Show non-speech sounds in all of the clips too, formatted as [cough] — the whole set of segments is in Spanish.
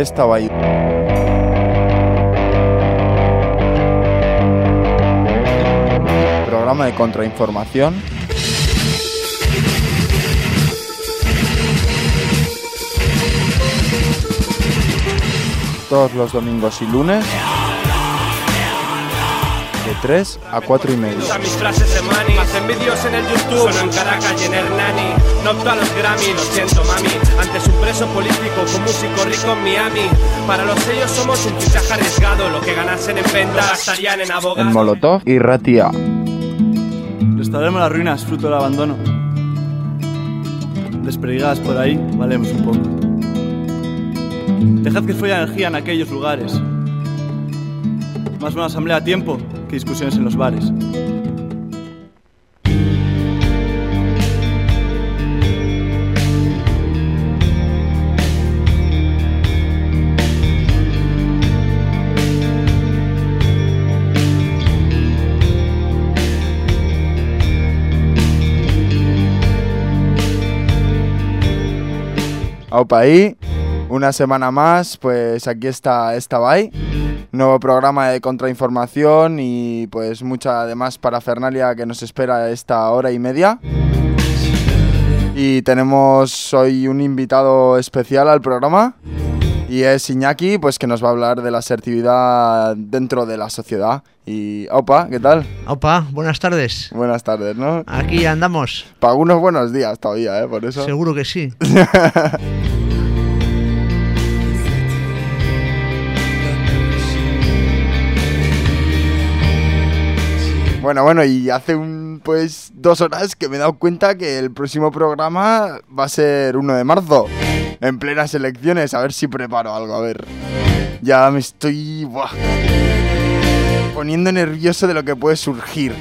estaba ahí. Programa de contrainformación. Todos los domingos y lunes. De 3 a 4 y media. Usa mis frases de money Hacen vídeos en el YouTube Solo en Caracas y en Hernani No opto a los Grammy, lo siento mami Antes un preso político con músico rico en Miami Para los sellos somos un fichaje arriesgado Lo que ganasen en venta gastarían en En abogados Molotov y Ratia. Restauremos las ruinas, fruto del abandono. Desperdigadas por ahí, valemos un poco. Dejad que fluya energía en aquellos lugares. Más una asamblea a tiempo que discusiones en los bares. Aupa ahí, una semana más, pues aquí está esta Bay. Nuevo programa de contrainformación y pues mucha además parafernalia que nos espera esta hora y media. Y tenemos hoy un invitado especial al programa y es Iñaki, pues que nos va a hablar de la asertividad dentro de la sociedad. Y Aupa, ¿qué tal? Opa, buenas tardes. Buenas tardes, ¿no? Aquí andamos. Para algunos buenos días todavía, ¿eh? Por eso. Seguro que sí. [laughs] [laughs] Bueno, bueno, y hace un pues dos horas que me he dado cuenta que el próximo programa va a ser 1 de marzo, en plenas elecciones, a ver si preparo algo, a ver. Ya me estoy buah, poniendo nervioso de lo que puede surgir.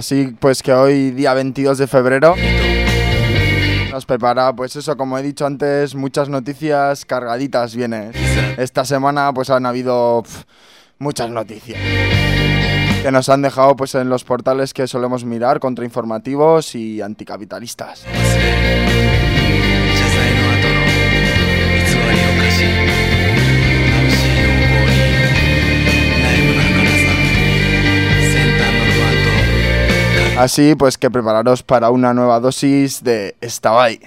Así pues que hoy día 22 de febrero nos prepara pues eso, como he dicho antes, muchas noticias cargaditas viene. Esta semana pues han habido muchas noticias que nos han dejado pues en los portales que solemos mirar, contrainformativos y anticapitalistas. Así pues que prepararos para una nueva dosis de Estabay.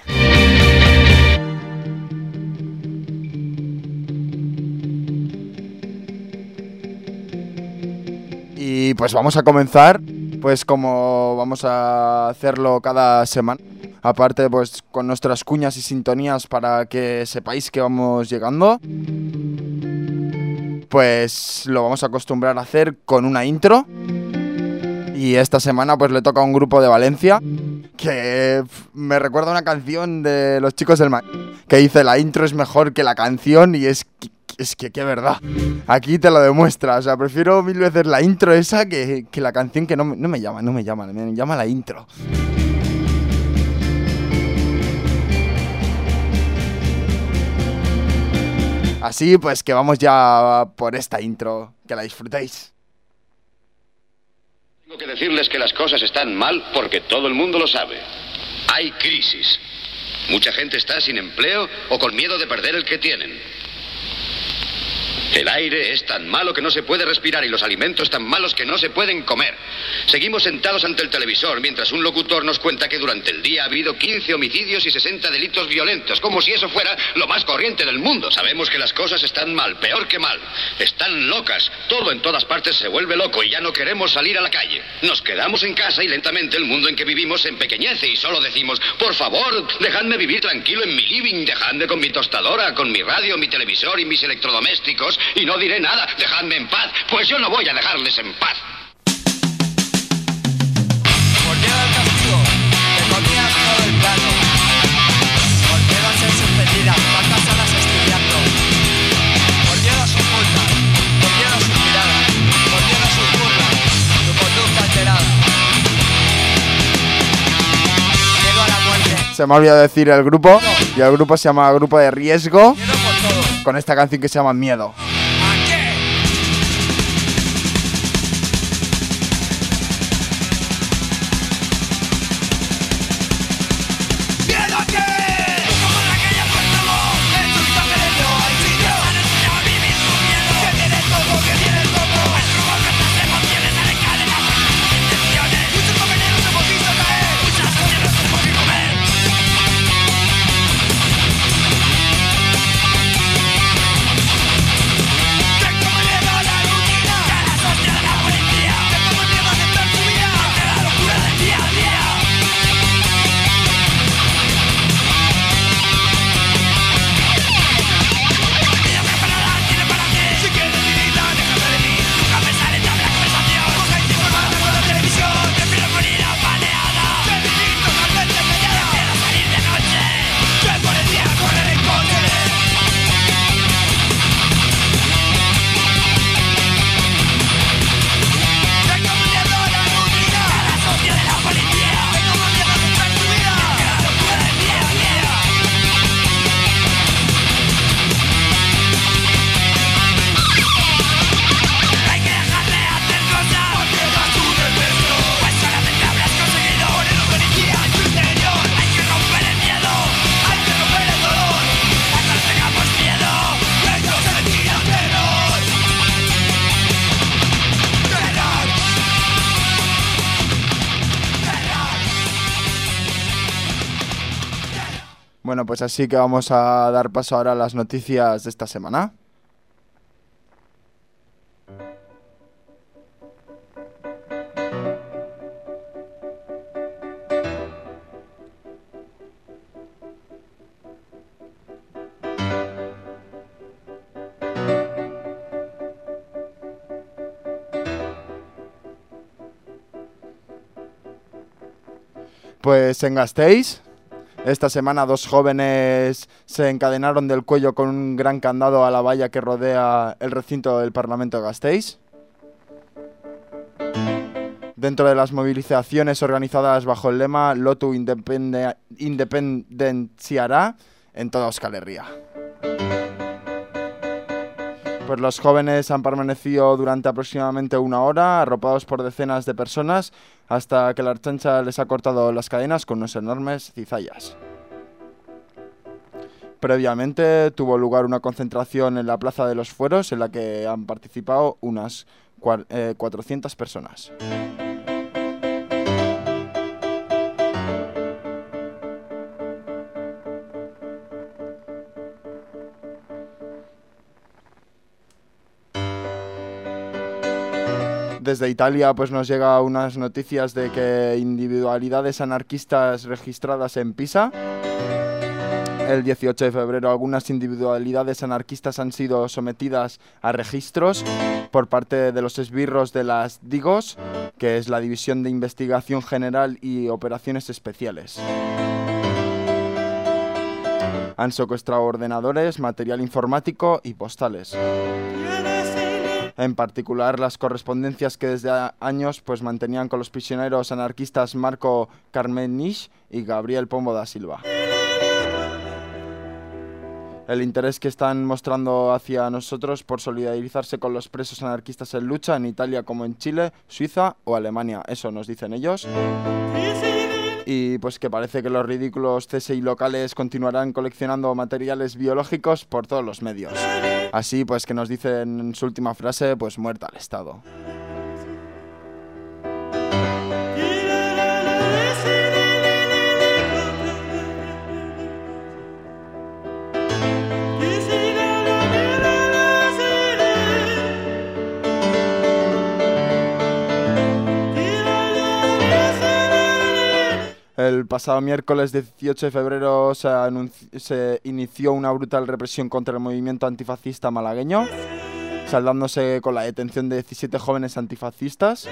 Y pues vamos a comenzar pues como vamos a hacerlo cada semana, aparte pues con nuestras cuñas y sintonías para que sepáis que vamos llegando, pues lo vamos a acostumbrar a hacer con una intro. Y esta semana pues le toca a un grupo de Valencia que me recuerda una canción de los chicos del mar que dice la intro es mejor que la canción y es que, es que qué verdad. Aquí te lo demuestra, o sea, prefiero mil veces la intro esa que, que la canción que no, no me llama, no me llama, me llama la intro. Así pues que vamos ya por esta intro, que la disfrutéis. Tengo que decirles que las cosas están mal porque todo el mundo lo sabe. Hay crisis. Mucha gente está sin empleo o con miedo de perder el que tienen. El aire es tan malo que no se puede respirar y los alimentos tan malos que no se pueden comer. Seguimos sentados ante el televisor mientras un locutor nos cuenta que durante el día ha habido 15 homicidios y 60 delitos violentos, como si eso fuera lo más corriente del mundo. Sabemos que las cosas están mal, peor que mal. Están locas. Todo en todas partes se vuelve loco y ya no queremos salir a la calle. Nos quedamos en casa y lentamente el mundo en que vivimos se empequeñece y solo decimos, por favor, dejadme vivir tranquilo en mi living, dejadme con mi tostadora, con mi radio, mi televisor y mis electrodomésticos y no diré nada, dejadme en paz, pues yo no voy a dejarles en paz. Se me ha olvidado decir el grupo, y el grupo se llama Grupo de Riesgo, con esta canción que se llama Miedo. Bueno, pues así que vamos a dar paso ahora a las noticias de esta semana. Pues en esta semana dos jóvenes se encadenaron del cuello con un gran candado a la valla que rodea el recinto del Parlamento de Gasteiz. Dentro de las movilizaciones organizadas bajo el lema Lotu independe- independenciará en toda Euskal Herria. Pues los jóvenes han permanecido durante aproximadamente una hora, arropados por decenas de personas, hasta que la archancha les ha cortado las cadenas con unos enormes cizallas. Previamente tuvo lugar una concentración en la Plaza de los Fueros, en la que han participado unas cua- eh, 400 personas. Desde Italia pues nos llega unas noticias de que individualidades anarquistas registradas en Pisa. El 18 de febrero algunas individualidades anarquistas han sido sometidas a registros por parte de los esbirros de las DIGOS, que es la División de Investigación General y Operaciones Especiales. Han secuestrado ordenadores, material informático y postales. En particular, las correspondencias que desde años pues, mantenían con los prisioneros anarquistas Marco Carmenich y Gabriel Pombo da Silva. El interés que están mostrando hacia nosotros por solidarizarse con los presos anarquistas en lucha en Italia como en Chile, Suiza o Alemania. Eso nos dicen ellos. Y pues que parece que los ridículos CSI locales continuarán coleccionando materiales biológicos por todos los medios. Así pues que nos dicen en su última frase, pues muerta al Estado. Pasado miércoles 18 de febrero se, se inició una brutal represión contra el movimiento antifascista malagueño, saldándose con la detención de 17 jóvenes antifascistas.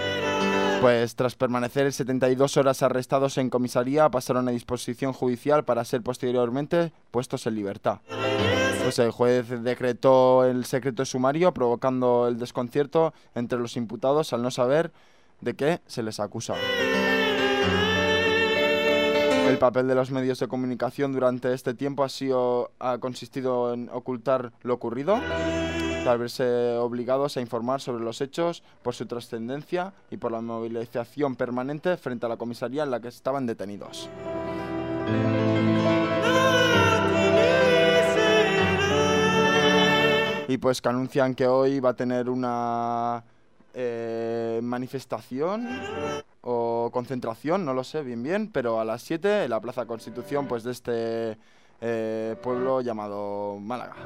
Pues tras permanecer 72 horas arrestados en comisaría, pasaron a disposición judicial para ser posteriormente puestos en libertad. Pues el juez decretó el secreto sumario, provocando el desconcierto entre los imputados al no saber de qué se les acusa. El papel de los medios de comunicación durante este tiempo ha sido ha consistido en ocultar lo ocurrido, al verse obligados a informar sobre los hechos por su trascendencia y por la movilización permanente frente a la comisaría en la que estaban detenidos. Y pues que anuncian que hoy va a tener una eh, manifestación concentración, no lo sé bien bien, pero a las 7 en la Plaza Constitución pues de este eh, pueblo llamado Málaga.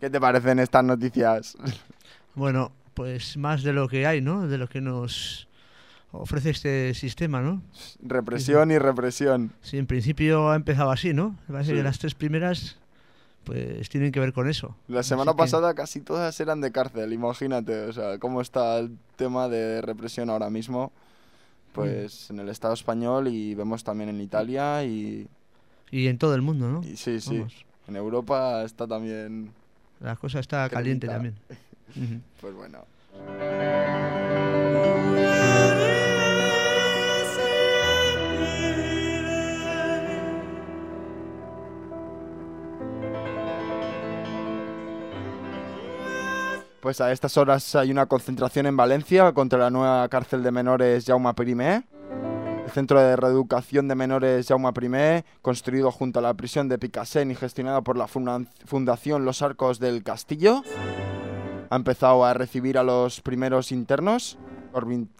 ¿Qué te parecen estas noticias? Bueno, pues más de lo que hay, ¿no? De lo que nos ofrece este sistema, ¿no? Represión y represión. Sí, en principio ha empezado así, ¿no? Me Parece Sí. que las tres primeras, pues tienen que ver con eso. La Así semana que- pasada casi todas eran de cárcel, imagínate, o sea, cómo está el tema de represión ahora mismo, pues en el Estado español y vemos también en Italia y, Y en todo el mundo, ¿no? y sí, sí, Vamos, en Europa está también, la cosa está caliente también. [laughs] Pues bueno. Pues a estas horas hay una concentración en Valencia contra la nueva cárcel de menores Jaume I. El centro de reeducación de menores Jaume I, construido junto a la prisión de Picassent y gestionado por la funda- Fundación Los Arcos del Castillo, ha empezado a recibir a los primeros internos,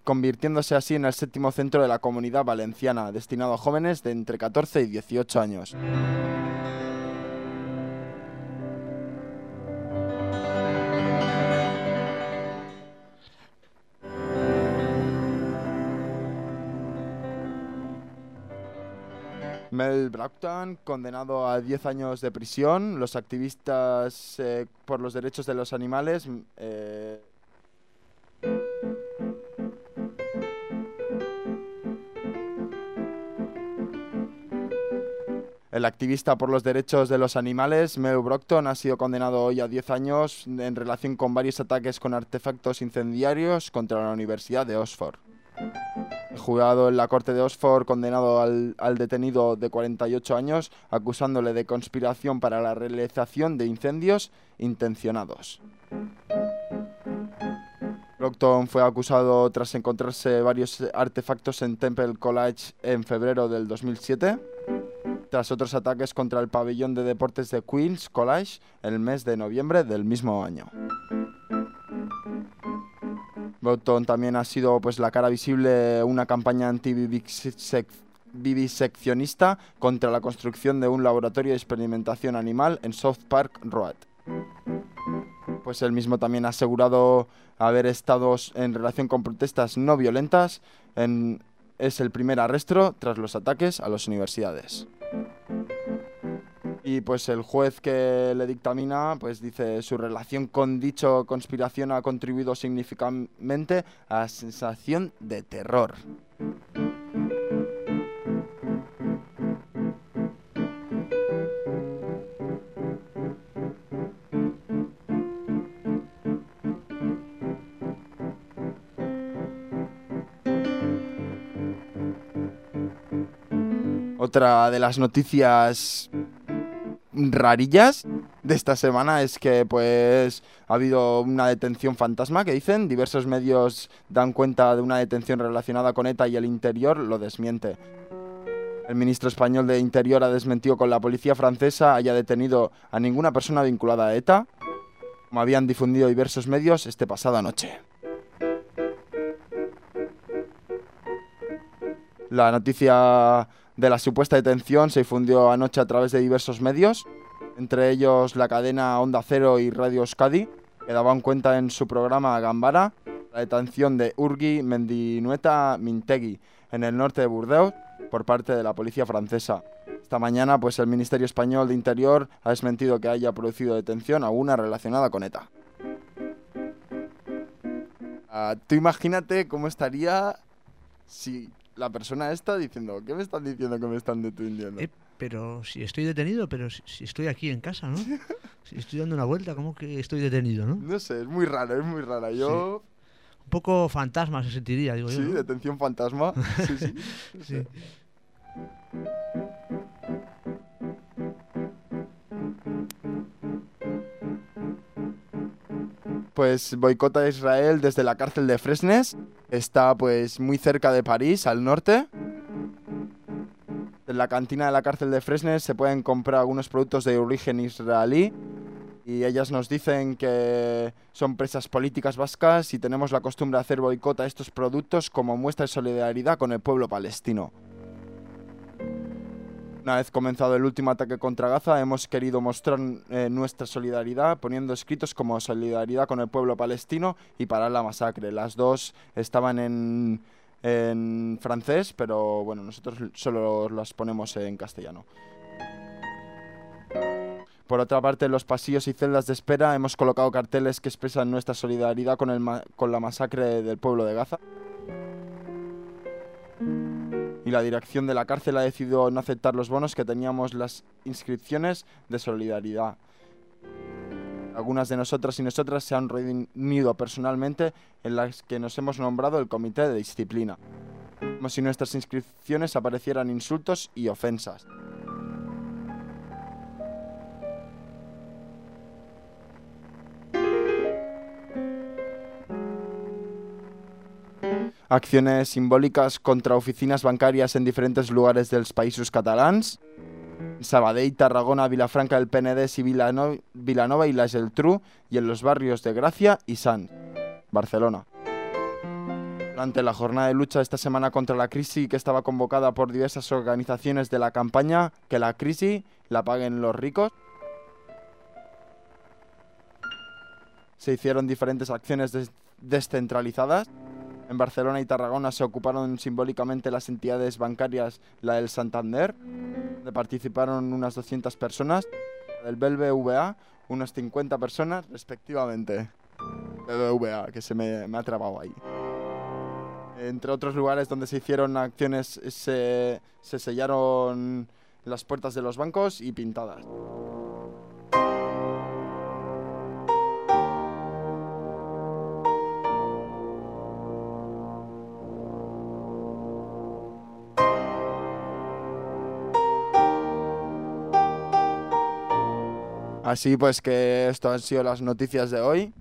convirtiéndose así en el séptimo centro de la comunidad valenciana, destinado a jóvenes de entre 14 y 18 años. Mel Brockton, condenado a 10 años de prisión. Los activistas eh, por los derechos de los animales. mm, eh, El activista por los derechos de los animales, Mel Brockton, ha sido condenado hoy a 10 años en relación con varios ataques con artefactos incendiarios contra la Universidad de Oxford. El juzgado en la corte de Oxford condenado al, al detenido de 48 años acusándole de conspiración para la realización de incendios intencionados. Brockton fue acusado tras encontrarse varios artefactos en Temple College en febrero del 2007, tras otros ataques contra el pabellón de deportes de Queens College el mes de noviembre del mismo año. Brockton también ha sido pues la cara visible de una campaña anti-vivisec- viviseccionista contra la construcción de un laboratorio de experimentación animal en South Park Road. Pues él mismo también ha asegurado haber estado en relación con protestas no violentas. en- es el primer arresto tras los ataques a las universidades. Y pues el juez que le dictamina, pues dice su relación con dicho conspiración ha contribuido significativamente a la sensación de terror. Otra de las noticias rarillas de esta semana es que pues ha habido una detención fantasma que dicen, diversos medios dan cuenta de una detención relacionada con ETA y el interior lo desmiente. El ministro español de Interior ha desmentido con la policía francesa haya detenido a ninguna persona vinculada a ETA, como habían difundido diversos medios este pasado anoche. La noticia de la supuesta detención se difundió anoche a través de diversos medios, entre ellos la cadena Onda Cero y Radio Euskadi, que daban cuenta en su programa Gambara la detención de Urgi Mendinueta Mintegui en el norte de Burdeos por parte de la policía francesa. Esta mañana, pues el Ministerio Español de Interior ha desmentido que haya producido detención alguna relacionada con ETA. Ah, tú imagínate cómo estaría si la persona está diciendo, ¿qué me están diciendo que me están deteniendo? Eh, pero si estoy detenido, pero si, si estoy aquí en casa, ¿no? Si estoy dando una vuelta, ¿cómo que estoy detenido, no? No sé, es muy raro, es muy rara. Yo, Un poco fantasma se sentiría, digo sí, yo. ¿no? detención fantasma. [laughs] Sí, sí. no Sí. sé. Pues boicota a Israel desde la cárcel de Fresnes. Está pues muy cerca de París, al norte. En la cantina de la cárcel de Fresnes se pueden comprar algunos productos de origen israelí. Y ellas nos dicen que son presas políticas vascas y tenemos la costumbre de hacer boicot a estos productos como muestra de solidaridad con el pueblo palestino. Una vez comenzado el último ataque contra Gaza, hemos querido mostrar eh, nuestra solidaridad poniendo escritos como solidaridad con el pueblo palestino y parar la masacre. Las dos estaban en, en francés, pero bueno, nosotros solo las ponemos en castellano. Por otra parte, en los pasillos y celdas de espera hemos colocado carteles que expresan nuestra solidaridad con, el con la masacre del pueblo de Gaza. Y la dirección de la cárcel ha decidido no aceptar los bonos que teníamos las inscripciones de solidaridad. Algunas de nosotras y nosotras se han reunido personalmente en las que nos hemos nombrado el comité de disciplina. Como si nuestras inscripciones aparecieran insultos y ofensas. Acciones simbólicas contra oficinas bancarias en diferentes lugares dels països catalans. Sabadell, Tarragona, Vilafranca del Penedès y Vilano- Vilanova y la Geltrú y en los barrios de Gracia y Sant, Barcelona. Durante la jornada de lucha esta semana contra la crisis que estaba convocada por diversas organizaciones de la campaña Que la crisis la paguen los ricos, se hicieron diferentes acciones des- descentralizadas. En Barcelona y Tarragona se ocuparon simbólicamente las entidades bancarias, la del Santander, donde participaron unas 200 personas, la del BBVA, unas 50 personas respectivamente. BBVA, que se me, me ha trabado ahí. Entre otros lugares donde se hicieron acciones, se, se sellaron las puertas de los bancos y pintadas. Así pues que esto han sido las noticias de hoy.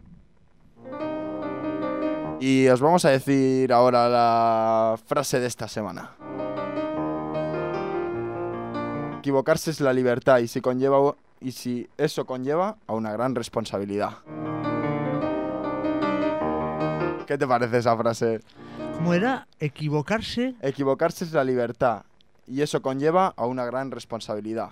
Y os vamos a decir ahora la frase de esta semana. Equivocarse es la libertad y si conlleva y si eso conlleva a una gran responsabilidad. ¿Qué te parece esa frase? ¿Cómo era? Equivocarse. Equivocarse es la libertad y eso conlleva a una gran responsabilidad.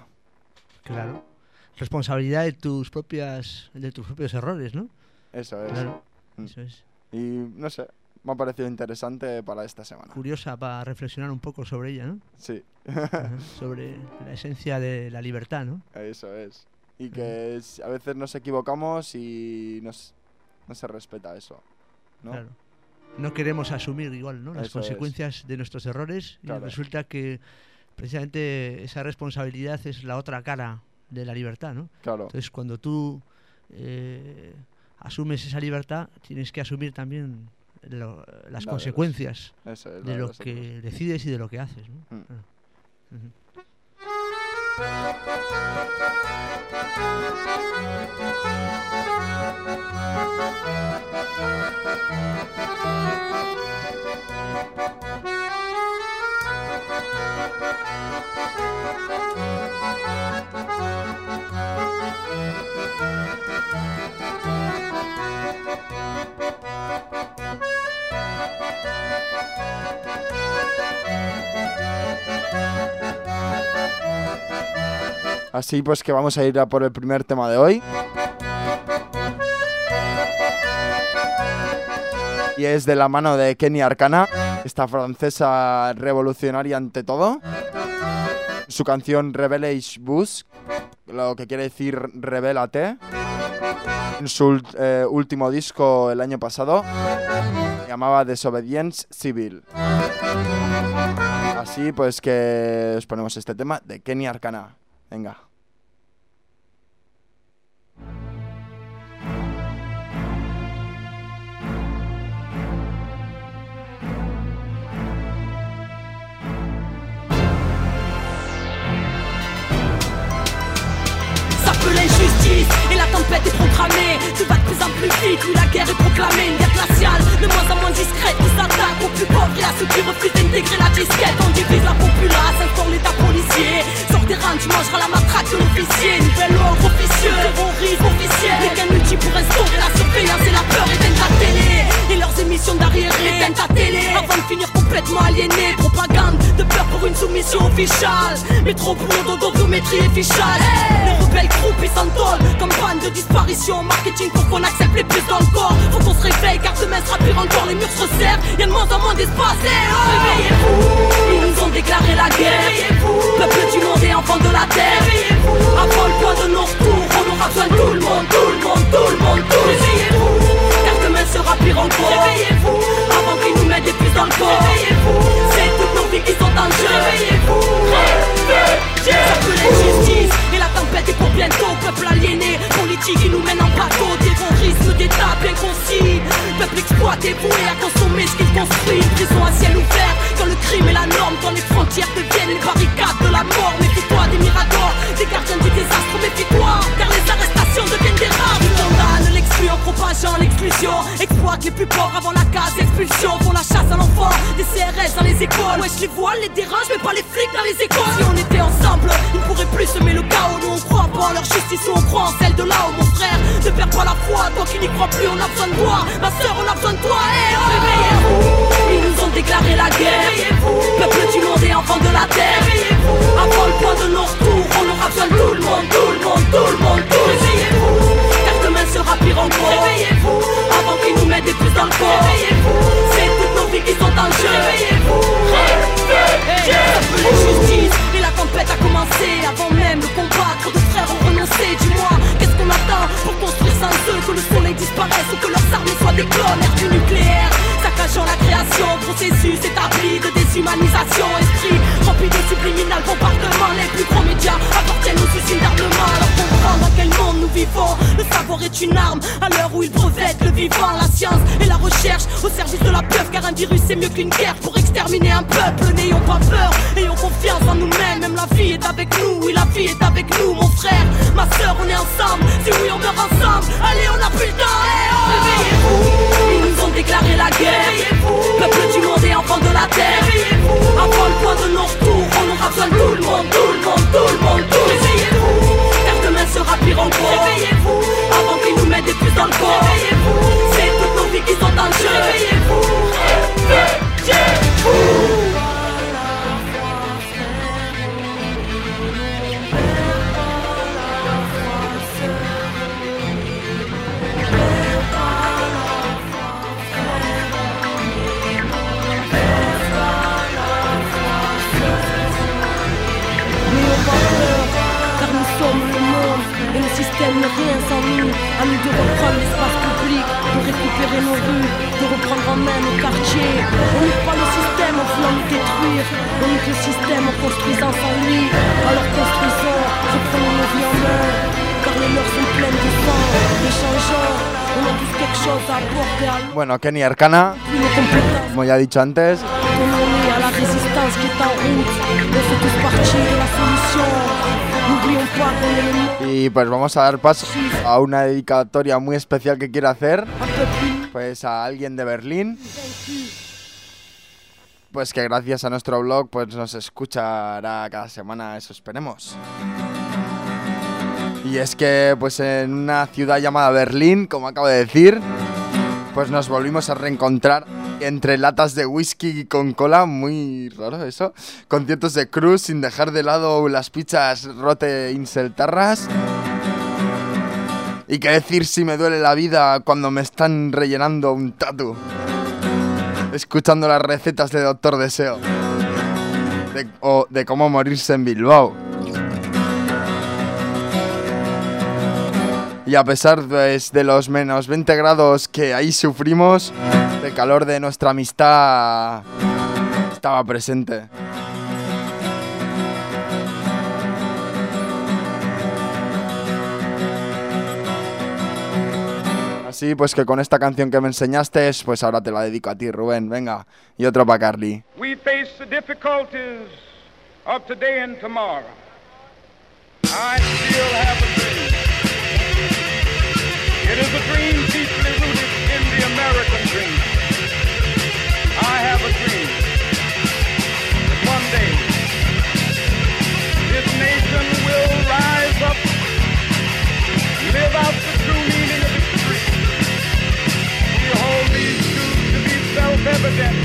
Claro. Responsabilidad de tus propias de tus propios errores, ¿no? Eso es. Claro. Mm. Eso es. Y no sé, me ha parecido interesante para esta semana. Curiosa para reflexionar un poco sobre ella, ¿no? Sí, Ajá, [laughs] sobre la esencia de la libertad, ¿no? eso es. Y que es- a veces nos equivocamos y nos, no se respeta eso. ¿no? Claro. No queremos asumir igual, ¿no? Las Eso es. consecuencias de nuestros errores y Claro. resulta que precisamente esa responsabilidad es la otra cara de la libertad, ¿no? Claro, Entonces, cuando tú eh, asumes esa libertad, tienes que asumir también lo- las La consecuencias es. de lo que decides y de lo que haces. ¿no? Mm. Así pues que vamos a ir a por el primer tema de hoy. Y es de la mano de Kenny Arcana, esta francesa revolucionaria ante todo. Su canción Rebellish Bus, lo que quiere decir Rebélate. En su eh, último disco el año pasado, llamaba Desobedience Civil. Así pues que os ponemos este tema de Kenny Arcana. Venga. Tempête est programmée. Tout va de plus en plus vite, la guerre est proclamée. Une guerre glaciale, de moins en moins discrète. Qui s'attaque aux plus pauvres et à ceux qui refusent d'intégrer la disquette. On divise la populace, instaure l'état policier. Sors des rangs, tu mangeras la matraque de l'officier. Nouvel ordre officieux, terrorisme officiel. Les qu'un outil pour instaurer la surveillance et la peur éteignent ta télé. Et leurs émissions d'arriéré éteignent ta télé. Avant de finir complètement aliéné soumission officiale Métro boulot, dodo, biométrie et fichage Les rebelles groupes ils s'entolent. Comme panne de disparition. Marketing pour qu'on accepte les puces dans le corps Faut qu'on se réveille car demain sera pire encore. Les murs se resserrent, y'a de moins en moins d'espace. Oh Réveillez-vous. Ils nous ont déclaré la guerre. Peuple du monde et enfants de la terre. Avant le point de nos retours. On aura besoin de tout le monde, tout le monde, tout le monde, tous. Réveillez-vous. Car demain sera pire encore. Réveillez-vous. Avant qu'ils nous mettent des puces dans le corps. Réveillez-vous vies qui sont en jeu. Réveillez-vous. Ça peut l'injustice et la tempête est pour bientôt. Peuple aliéné, politique qui nous mène en bateau. Terrorisme d'État bien concis. Peuple exploité, voué à consommer ce qu'il construit Une prison à ciel ouvert quand le crime est la norme Quand les frontières deviennent les barricades de la mort. Méfie-toi des miradors, des gardiens du désastre Méfie-toi car les arrestations deviennent des rares en propageant l'exclusion. Exploite les plus pauvres avant la case expulsion Font la chasse à l'enfant, des CRS dans les écoles. Wesh les voiles, les dérange mais pas les flics dans les écoles. Si on était ensemble, ils ne pourraient plus semer le chaos. Nous on croit pas en leur justice ou on croit en celle de là-haut Mon frère, ne perds pas la foi, toi qui n'y crois plus on a besoin de toi. Ma soeur on a besoin de toi, eh oh Réveillez-vous. Ils nous ont déclaré la guerre. Peuple du monde et enfants de la terre. Avant le point de nos retours, on aura besoin de tout le monde, tout le monde, tout le monde, Réveillez-vous Avant qu'ils nous mettent des puces dans le corps. Réveillez-vous C'est toutes nos vies qui sont en jeu. Réveillez-vous Réveillez-vous L'injustice et la tempête a commencé. Avant même le combat, trop de frères ont renoncé. Dis-moi, qu'est-ce qu'on attend pour construire sans eux? Que le soleil disparaisse ou que leurs armes soient des clones du nucléaire, la création. Processus établi de déshumanisation. Esprit rempli de subliminal. Bombardement Les plus grands médias appartiennent aux usines d'armement. Alors comprendre dans quel monde nous vivons Le savoir est une arme. À l'heure où ils brevettent le vivant La science et la recherche au service de la peur Car un virus c'est mieux qu'une guerre pour exterminer un peuple. N'ayons pas peur, ayons confiance en nous-mêmes. Même la vie est avec nous, oui la vie est avec nous Mon frère, ma soeur, on est ensemble. Si oui on meurt ensemble, allez on a plus le temps eh oh. Réveillez-vous, ont déclaré la guerre. Peuple du monde et enfants de la terre. Avant le point de nos retours, on aura besoin de tout le monde, tout le monde, tout le monde, tous Réveillez-vous, car demain sera pire encore. Réveillez-vous, avant qu'ils nous mettent des puces dans le corps. Réveillez-vous, c'est toutes nos vies qui sont en jeu. réveillez-vous système sans nous. À nous de reprendre l'espace public, de récupérer nos rues, de reprendre en main nos quartiers. On n'est pas le système en voulant nous détruire. On est le système en construisant sans lui. Alors construisons, reprenons nos vies en main. Car les mœurs sont pleines de sang, échangeons. On a tous quelque chose à apporter à l'autre. Bueno, Kenny Arcana, como ya he dicho antes, Y pues vamos a dar paso a una dedicatoria muy especial que quiero hacer, pues a alguien de Berlín, pues que gracias a nuestro blog pues nos escuchará cada semana, eso esperemos. Y es que pues en una ciudad llamada Berlín, como acabo de decir, pues nos volvimos a reencontrar entre latas de whisky con cola, muy raro eso, conciertos de cruz sin dejar de lado las pizzas rote inseltarras. Y qué decir si me duele la vida cuando me están rellenando un tatu. Escuchando las recetas de Doctor Deseo. De, o de cómo morirse en Bilbao. Y a pesar pues, de los menos 20 grados que ahí sufrimos, el calor de nuestra amistad estaba presente. Así pues que con esta canción que me enseñaste, pues ahora te la dedico a ti, Rubén. Venga, y otro para Carly. I still have a dream. It is a dream deeply rooted in the American dream. I have a dream that one day this nation will rise up, live out the true meaning of its creed. We hold these truths to be self-evident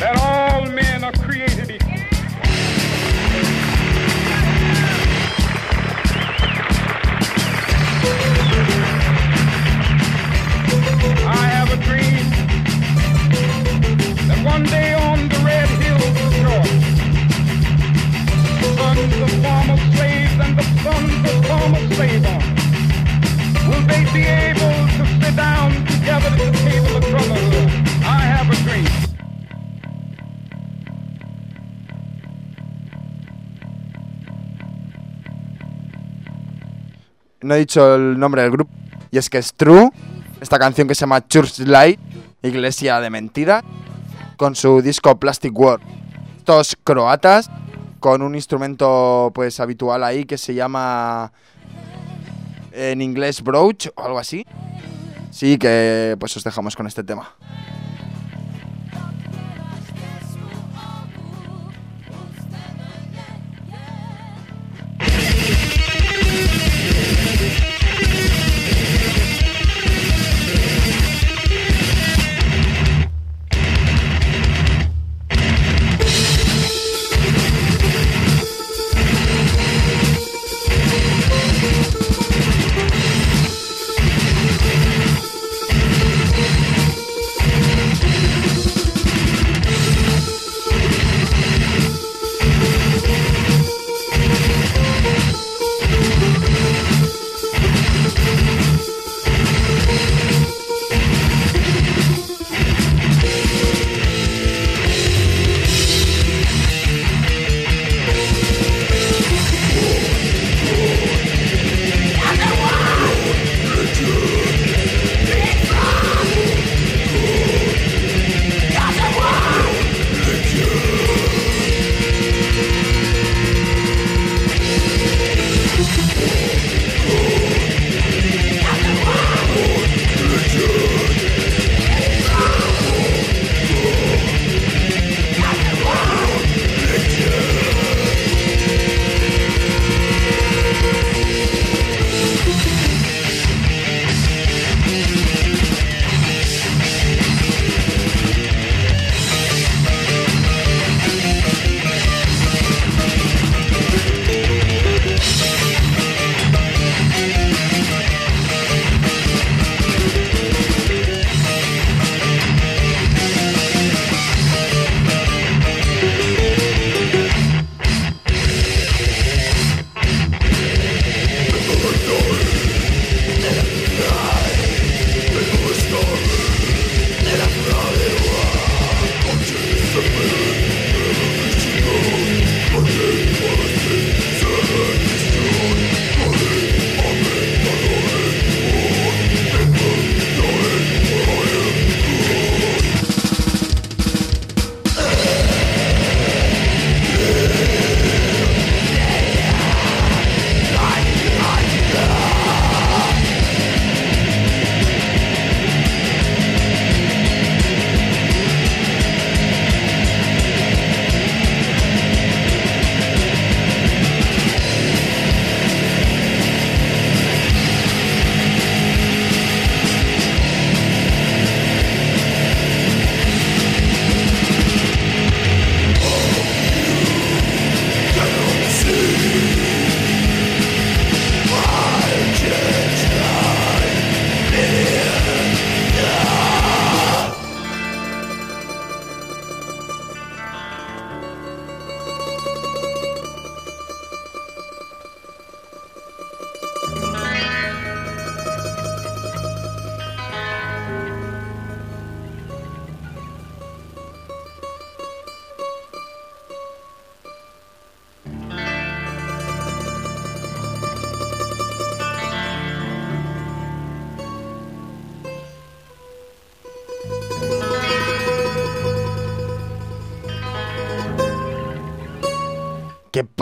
that all men are created equal. I have a dream that one day on the red hills of Georgia, the sons of former slaves and the sons of former slave owners will be able to sit down together at the table of brotherhood. I have a dream. No he dicho el nombre del grupo. Y es que es True. Esta canción que se llama Church Light, Iglesia de Mentira. Con su disco Plastic World. Estos croatas. Con un instrumento pues habitual ahí que se llama. En inglés brooch o algo así. Sí, que pues os dejamos con este tema.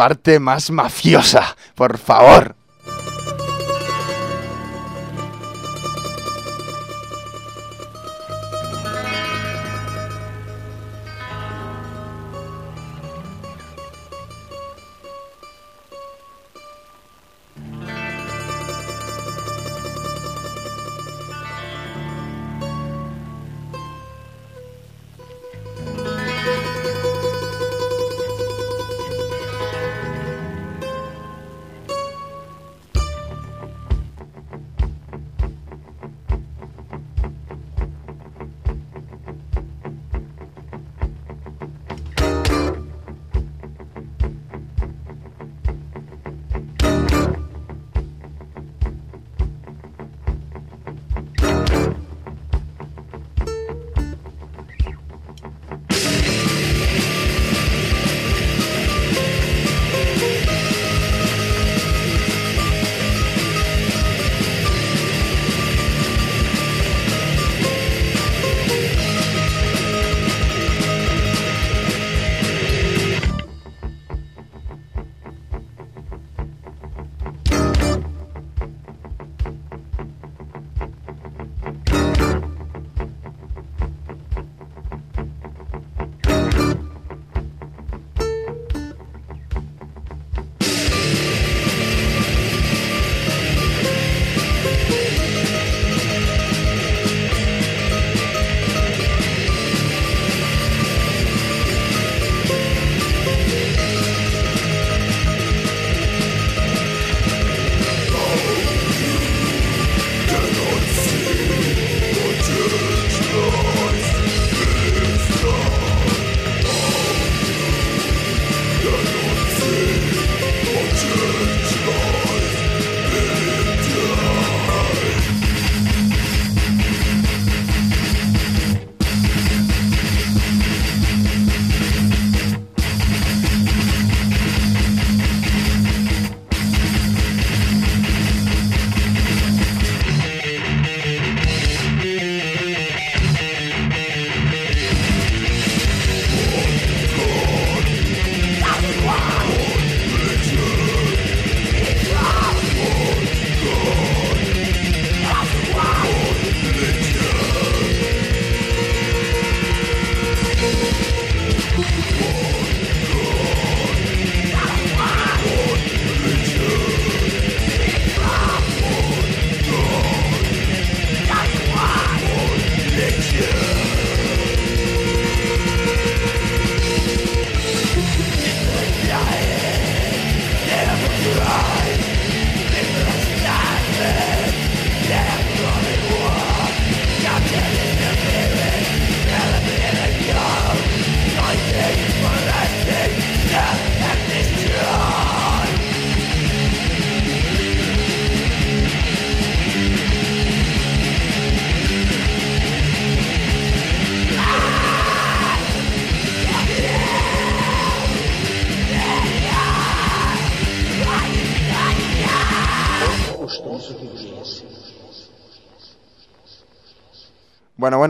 Parte más mafiosa, por favor.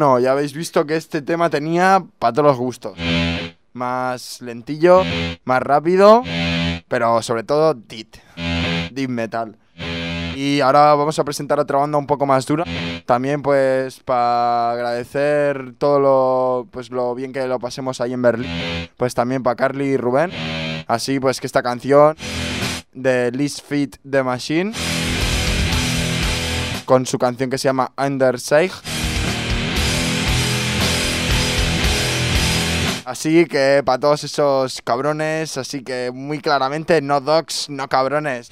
Bueno, ya habéis visto que este tema tenía para todos los gustos. Más lentillo, más rápido, pero sobre todo deep, deep metal. Y ahora vamos a presentar otra banda un poco más dura. También pues para agradecer todo lo, pues, lo bien que lo pasemos ahí en Berlín. Pues también para Carly y Rubén. Así pues que esta canción de Least Fit the Machine. Con su canción que se llama Under Así que para todos esos cabrones, así que muy claramente, no dogs, no cabrones.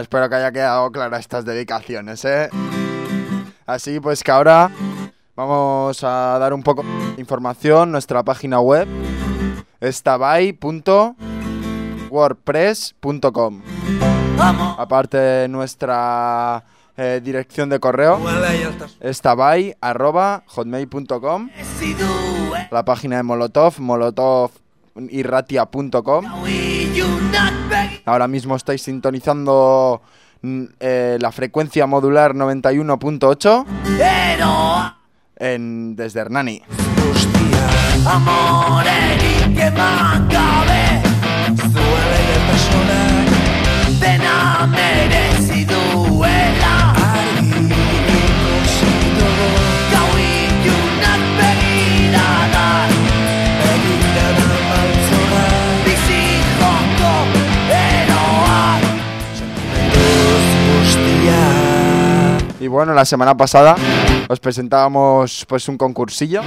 Bueno, espero que haya quedado clara estas dedicaciones, ¿eh? Así pues que ahora vamos a dar un poco de información. Nuestra página web estabay.wordpress.com Aparte de nuestra eh, dirección de correo estabay.hotmail.com La página de Molotov, molotovirratia.com Ahora mismo estáis sintonizando mm, eh, la frecuencia modular 91.8 en, desde Hernani. Amorerik eman gabe Zuela pertsonak Dena merezi duela bueno, la semana pasada os presentábamos pues un concursillo.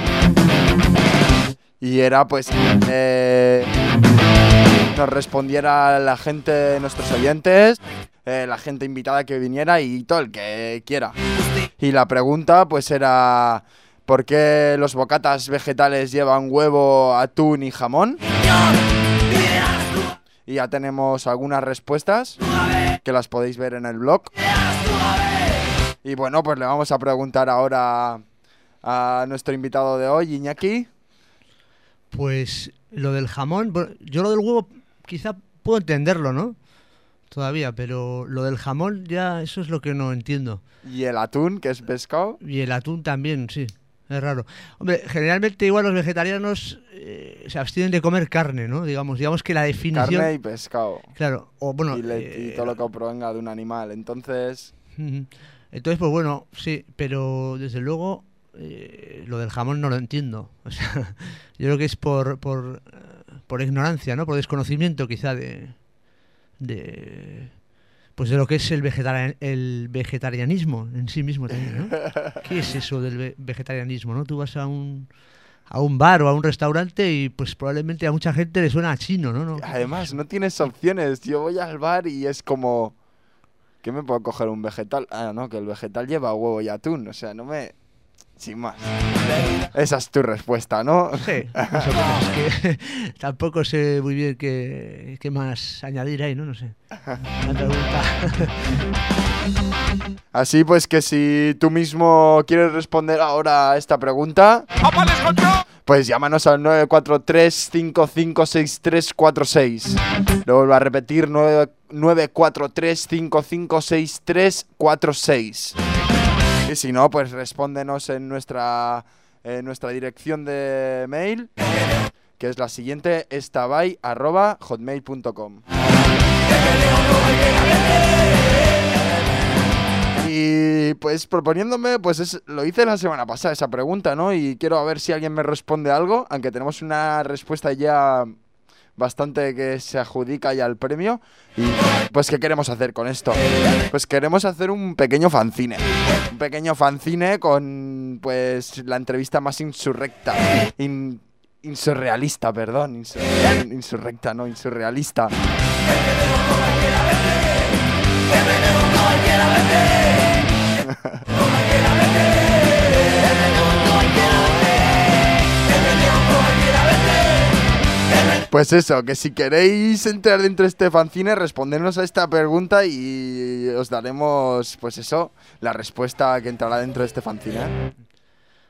Y era pues eh, nos respondiera la gente, nuestros oyentes, eh, la gente invitada que viniera y todo el que quiera. Y la pregunta pues era ¿por qué los bocatas vegetales llevan huevo, atún y jamón? Y ya tenemos algunas respuestas que las podéis ver en el blog. Y bueno, pues le vamos a preguntar ahora a nuestro invitado de hoy, Iñaki. Pues lo del jamón, yo lo del huevo quizá puedo entenderlo, ¿no? Todavía, pero lo del jamón ya eso es lo que no entiendo. Y el atún, que es pescado. Y el atún también, sí. Es raro. Hombre, generalmente igual los vegetarianos eh, se abstienen de comer carne, ¿no? Digamos, digamos que la definición... Carne y pescado. Claro, o bueno... y, le- y eh, todo lo que provenga de un animal. Entonces. Entonces, pues bueno, sí, pero desde luego eh, lo del jamón no lo entiendo. [laughs] O sea, yo creo que es por, por, eh, por ignorancia, ¿no? Por desconocimiento quizá de, de pues de lo que es el, vegetarian- el vegetarianismo en sí mismo también, ¿no? [laughs] ¿Qué es eso del ve- vegetarianismo, no? Tú vas a un a un bar o a un restaurante y pues probablemente a mucha gente le suena a chino, ¿no? no además, no tienes opciones. Yo voy al bar y es como... ¿Qué me puedo coger un vegetal? Ah, no, que el vegetal lleva huevo y atún. O sea, no me... Sin más. Esa es tu respuesta, ¿no? Sí, más o menos, que [laughs] tampoco sé muy bien qué, qué más añadir ahí, ¿no? No sé. [laughs] La pregunta. Así pues que si tú mismo quieres responder ahora a esta pregunta, pues llámanos al 943-556346. Lo vuelvo a repetir, 9- 943-556346. Y si no, pues respóndenos en nuestra, nuestra dirección de mail, que es la siguiente, estabay.hotmail.com. Y pues proponiéndome, pues es, lo hice la semana pasada esa pregunta, ¿no? Y quiero a ver si alguien me responde algo, aunque tenemos una respuesta ya bastante que se adjudica ya al premio. Y pues, ¿qué queremos hacer con esto? Pues queremos hacer un pequeño fanzine. Un pequeño fanzine con, pues, la entrevista más insurrecta. In- insurrealista, perdón. insur- insurrecta, no, insurrealista. [laughs] Pues eso, que si queréis entrar dentro de este fanzine, respondernos a esta pregunta y os daremos, pues eso, la respuesta que entrará dentro de este fanzine.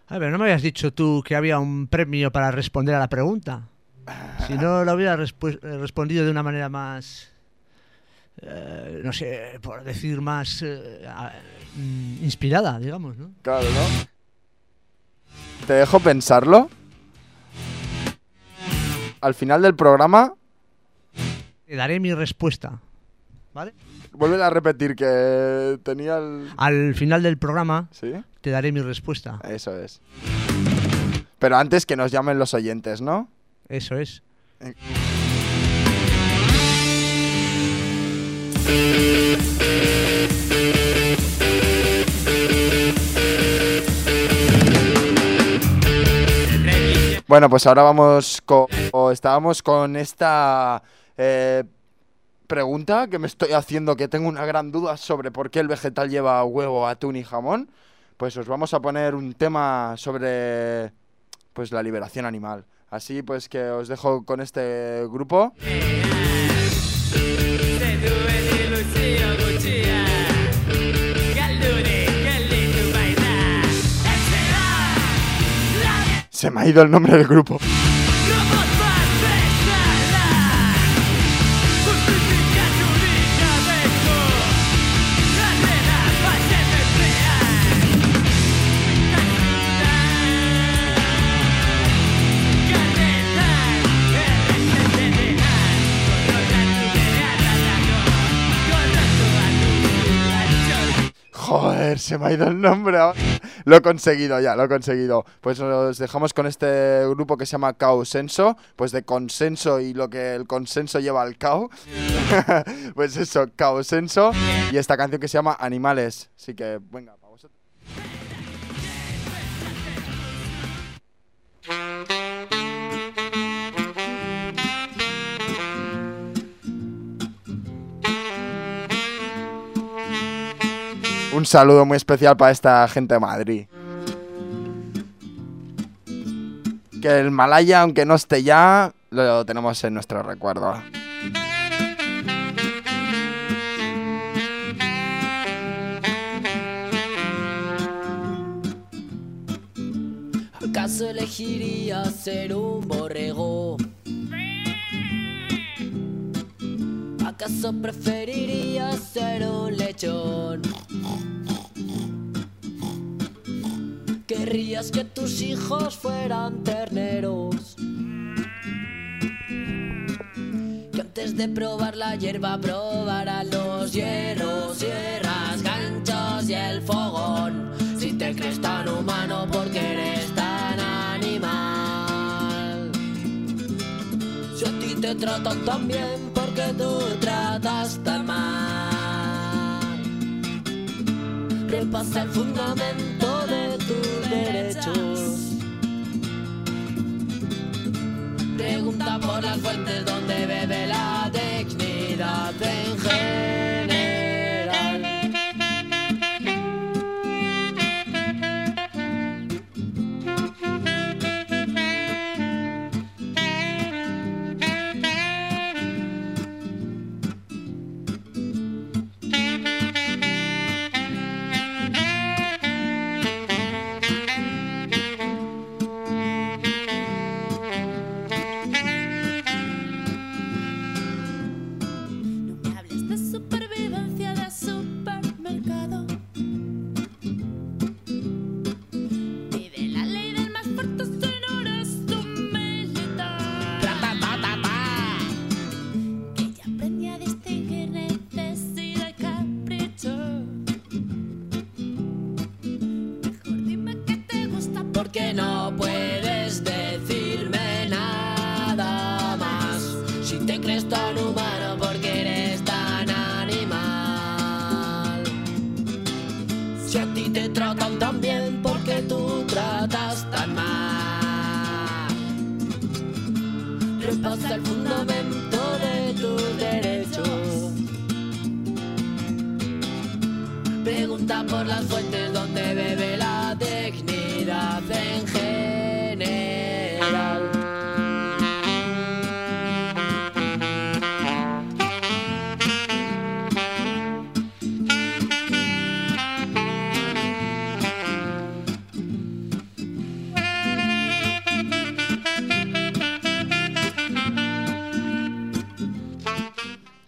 A ver, ¿no me habías dicho tú que había un premio para responder a la pregunta? Si no lo hubiera eh, respondido de una manera más. eh, no sé, por decir más. eh, mm, inspirada, digamos, ¿no? Claro, ¿no? Te dejo pensarlo. Al final del programa, Te daré mi respuesta. ¿Vale? vuelve a repetir que tenía el... Al final del programa ¿Sí? te daré mi respuesta. Eso es. Pero antes que nos llamen los oyentes, ¿no? Eso es. Bueno, Bueno, pues ahora vamos con... o estábamos con esta eh, pregunta que me estoy haciendo, que tengo una gran duda sobre por qué el vegetal lleva huevo, atún y jamón, pues os vamos a poner un tema sobre pues la liberación animal. Así pues que os dejo con este grupo. Se me ha ido el nombre del grupo. Se me ha ido el nombre. Lo he conseguido ya, lo he conseguido. Pues os dejamos con este grupo que se llama Senso, pues de consenso y lo que el consenso lleva al cao. [laughs] pues eso, Senso y esta canción que se llama Animales. Así que, venga, para vosotros. Un saludo muy especial para esta gente de Madrid. Que el Malaya, aunque no esté ya, lo tenemos en nuestro recuerdo. ¿Acaso elegiría ser un borrego? ¿Acaso preferiría ser un lechón? ¿Querrías que tus hijos fueran terneros? Que antes de probar la hierba probaran los hierros, sierras, ganchos y el fogón. Si te crees tan humano porque eres te tratan tan bien porque tú tratas tan mal. Repasa el fundamento de tus derechos. Pregunta por las fuentes donde bebe la dignidad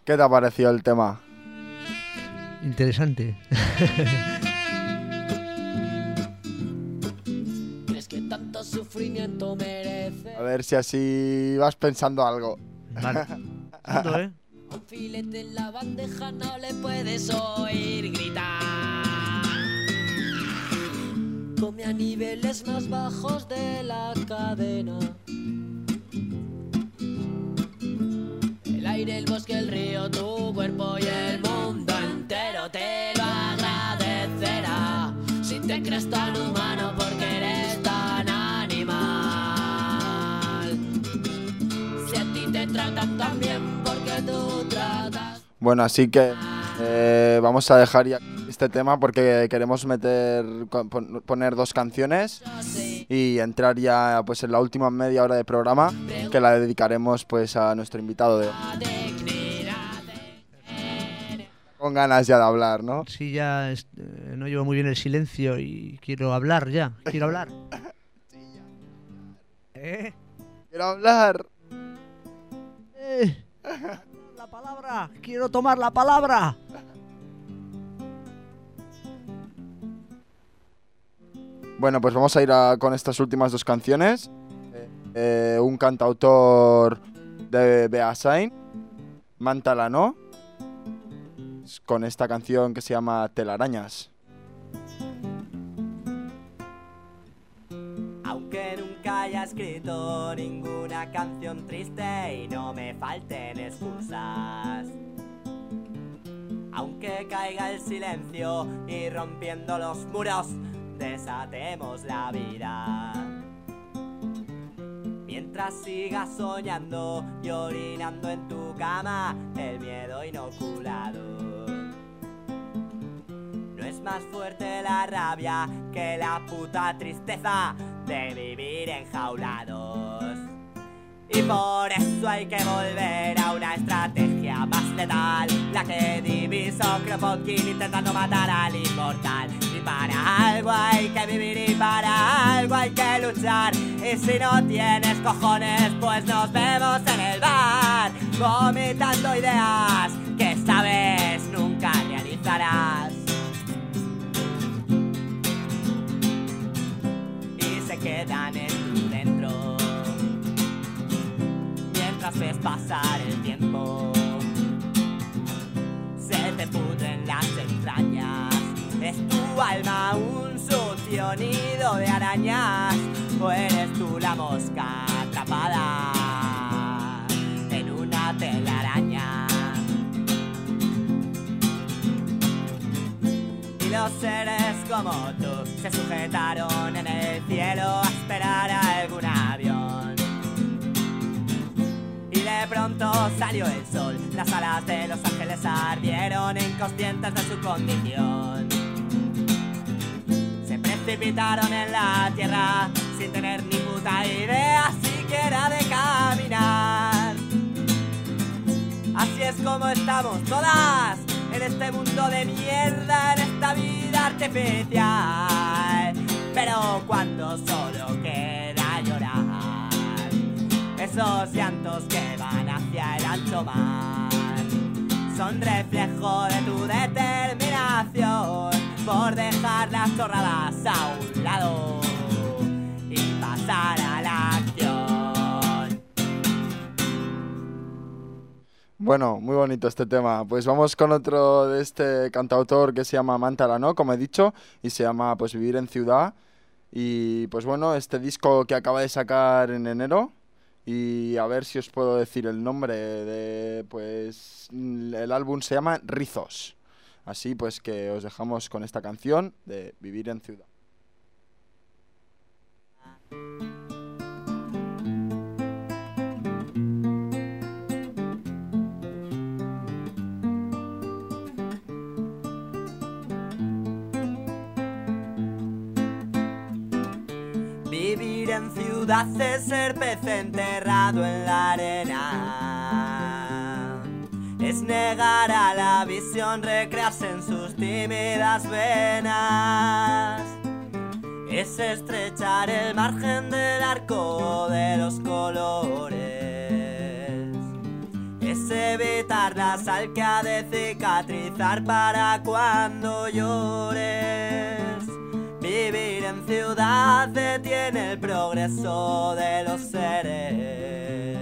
¿Qué te ha parecido el tema? Interesante. ¿Crees que tanto sufrimiento merece? A ver si así vas pensando algo. Vale. Ando, ¿eh? Un filete en la bandeja no le puedes oír gritar. Come a niveles más bajos de la cadena. Aire, el bosque, el río, tu cuerpo y el mundo entero te lo agradecerá. Si te crees tan humano porque eres tan animal. Si a ti te tratan tan bien porque tú tratas Bueno, así que eh, vamos a dejar ya este tema porque queremos meter poner dos canciones y entrar ya pues en la última media hora de programa que la dedicaremos pues a nuestro invitado de con ganas ya de hablar, ¿no? Sí, ya eh, no llevo muy bien el silencio y quiero hablar ya. Quiero hablar. [laughs] ¿Eh? Quiero hablar. Eh. [laughs] La palabra. Quiero tomar la palabra. [laughs] Bueno, pues vamos a ir con estas últimas dos canciones. Eh, un cantautor de Beasain, Mantalano, con esta canción que se llama Telarañas. Aunque nunca haya escrito ninguna canción triste y no me falten excusas. Aunque caiga el silencio y rompiendo los muros, desatemos la vida. Mientras sigas soñando y orinando en tu cama, el miedo inoculado. No es más fuerte la rabia que la puta tristeza de vivir enjaulados. Y por eso hay que volver a una estrategia más letal, la que divisó Kropotkin intentando matar al inmortal. Y para algo hay que vivir y para algo hay que luchar. Y si no tienes cojones, pues nos vemos en el bar, vomitando ideas que esta vez nunca realizarás. y se quedan en Ves pasar el tiempo, se te pudren las entrañas. Es tu alma un sucio nido de arañas, o eres tú la mosca atrapada en una telaraña. Y los seres como tú se sujetaron en el cielo a esperar a algún avión. Pronto salió el sol, las alas de los ángeles ardieron inconscientes de su condición. Se precipitaron en la tierra sin tener ni puta idea siquiera de caminar. Así es como estamos todas en este mundo de mierda, en esta vida artificial. Pero cuando solo queda esos llantos que van hacia el ancho mar son reflejo de tu determinación por dejar las chorradas a un lado y pasar a la acción. Bueno, muy bonito este tema. Pues vamos con otro de este cantautor que se llama Mantalano, como he dicho, y se llama pues Vivir en Ciudad. Y pues bueno, este disco que acaba de sacar en enero. Y a ver si os puedo decir el nombre de pues el álbum se llama Rizos. Así pues que os dejamos con esta canción de Vivir en Ciudad. En ciudad es ser pez enterrado en la arena. Es negar a la visión recrearse en sus tímidas venas. Es estrechar el margen del arco de los colores. Es evitar la sal que ha de cicatrizar para cuando llores. Vivir en ciudad detiene el progreso de los seres.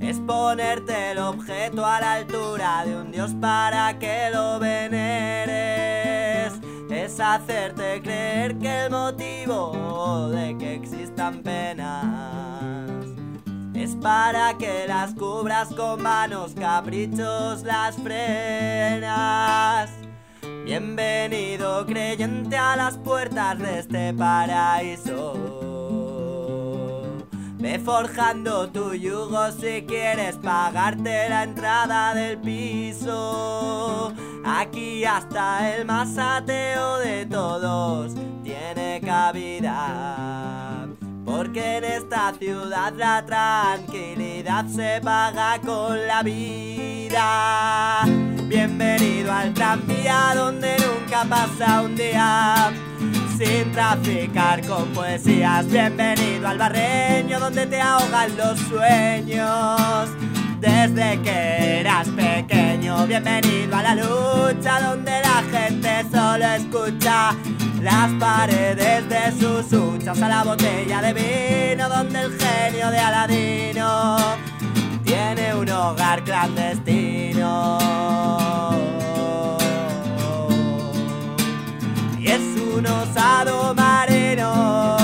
Es ponerte el objeto a la altura de un dios para que lo veneres. Es hacerte creer que el motivo de que existan penas es para que las cubras con manos caprichos las frenas. Bienvenido creyente a las puertas de este paraíso. Ve forjando tu yugo si quieres pagarte la entrada del piso. Aquí hasta el más ateo de todos tiene cabida. Porque en esta ciudad la tranquilidad se paga con la vida. Bienvenido al tranvía donde nunca pasa un día sin traficar con poesías. Bienvenido al barreño donde te ahogan los sueños. Desde que eras pequeño, bienvenido a la lucha donde la gente solo escucha las paredes de sus huchas a la botella de vino donde el genio de Aladino tiene un hogar clandestino. Y es un osado marino.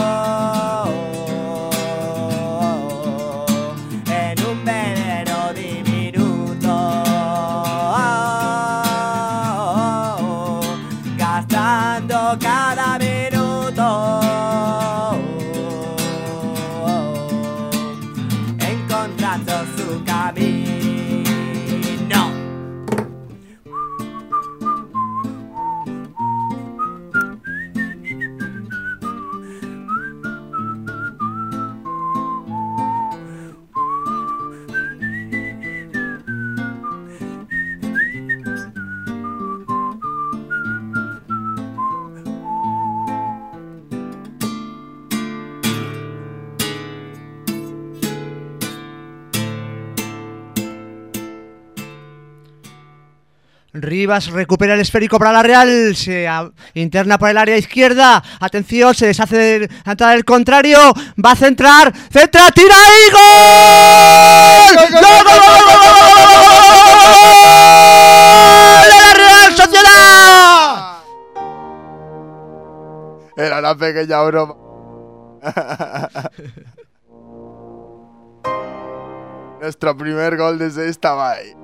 Rivas recupera el esférico para la Real, se interna por el área izquierda, atención, se deshace de la entrada del contrario, va a centrar, centra, tira y gol! ¡Gol, gol, gol! ¡De la Real Sociedad! Era una pequeña broma. Nuestro primer gol desde esta ahí.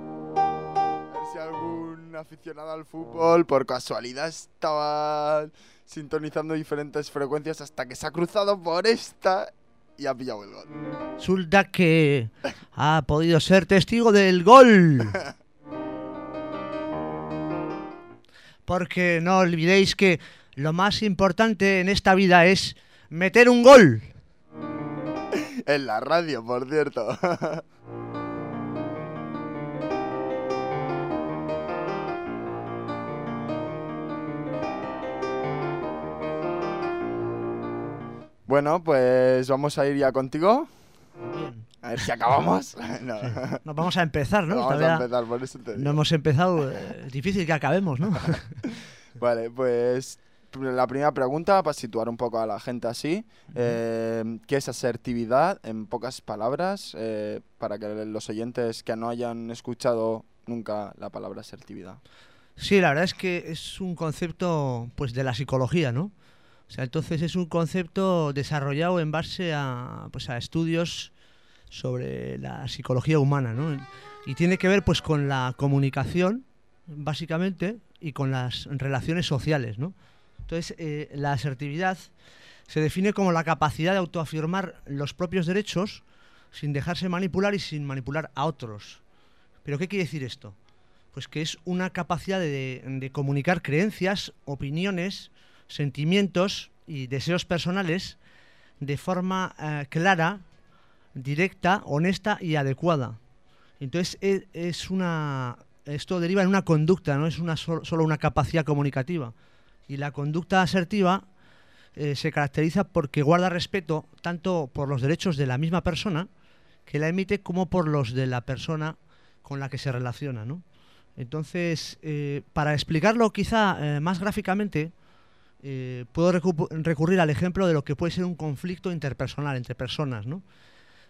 Aficionado al fútbol por casualidad estaba sintonizando diferentes frecuencias hasta que se ha cruzado por esta y ha pillado el gol. Resulta que ha podido ser testigo del gol. [laughs] Porque no olvidéis que lo más importante en esta vida es meter un gol. En la radio, por cierto. [laughs] Bueno, pues vamos a ir ya contigo. Bien. A ver si acabamos. [laughs] No. Nos vamos a empezar, ¿no? Vamos a empezar, por eso te No digo. hemos empezado. eh, Es difícil que acabemos, ¿no? [laughs] Vale, pues la primera pregunta, para situar un poco a la gente así, eh, ¿qué es asertividad en pocas palabras? eh, para que los oyentes que no hayan escuchado nunca la palabra asertividad. Sí, la verdad es que es un concepto pues de la psicología, ¿no? O sea, entonces es un concepto desarrollado en base a, pues, a estudios sobre la psicología humana, ¿no? Y tiene que ver pues con la comunicación, básicamente, y con las relaciones sociales, ¿no? Entonces, eh, la asertividad se define como la capacidad de autoafirmar los propios derechos sin dejarse manipular y sin manipular a otros. ¿Pero qué quiere decir esto? Pues que es una capacidad de, de comunicar creencias, opiniones, sentimientos y deseos personales de forma eh, clara, directa, honesta y adecuada. Entonces e- es una esto deriva en una conducta, no es una sol- solo una capacidad comunicativa. Y la conducta asertiva eh, se caracteriza porque guarda respeto tanto por los derechos de la misma persona que la emite como por los de la persona con la que se relaciona. Entonces, eh, para explicarlo quizá más gráficamente, eh, puedo recu- recurrir al ejemplo de lo que puede ser un conflicto interpersonal entre personas, ¿no?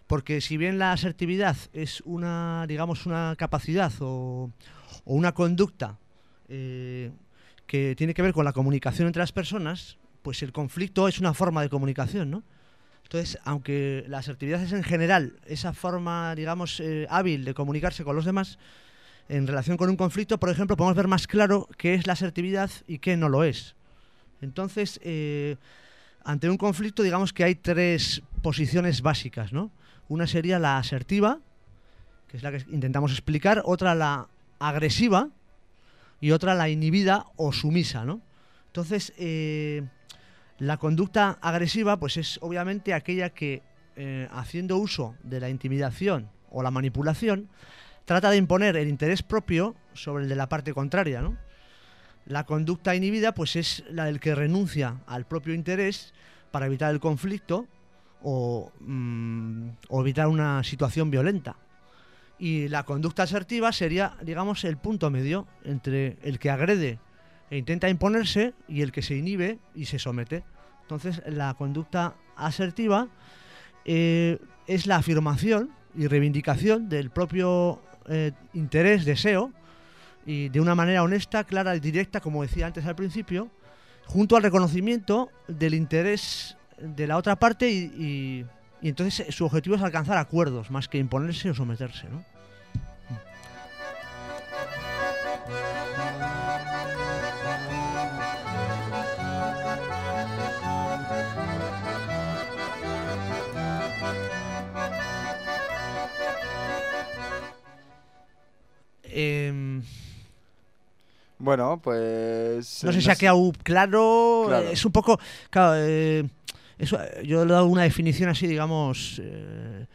Porque si bien la asertividad es una, digamos, una capacidad o, o una conducta eh, que tiene que ver con la comunicación entre las personas, pues el conflicto es una forma de comunicación, ¿no? Entonces, aunque la asertividad es en general esa forma, digamos, eh, hábil de comunicarse con los demás, en relación con un conflicto, por ejemplo, podemos ver más claro qué es la asertividad y qué no lo es. Entonces, eh, ante un conflicto, digamos que hay tres posiciones básicas, ¿no? Una sería la asertiva, que es la que intentamos explicar, otra la agresiva y otra la inhibida o sumisa, ¿no? Entonces, eh, la conducta agresiva, pues es obviamente aquella que, eh, haciendo uso de la intimidación o la manipulación, trata de imponer el interés propio sobre el de la parte contraria, ¿no? La conducta inhibida, pues es la del que renuncia al propio interés para evitar el conflicto o, mm, o evitar una situación violenta. Y la conducta asertiva sería, digamos, el punto medio entre el que agrede e intenta imponerse y el que se inhibe y se somete. Entonces, la conducta asertiva eh, es la afirmación y reivindicación del propio eh, interés, deseo, y de una manera honesta, clara y directa, como decía antes al principio, junto al reconocimiento del interés de la otra parte y, y- entonces eh, su objetivo es alcanzar acuerdos más que imponerse o someterse, ¿no? Em, Bueno, pues... no eh, sé si ha quedado claro, Claro. eh, es un poco, claro, eh, eso, eh, yo le he dado una definición así, digamos, eh,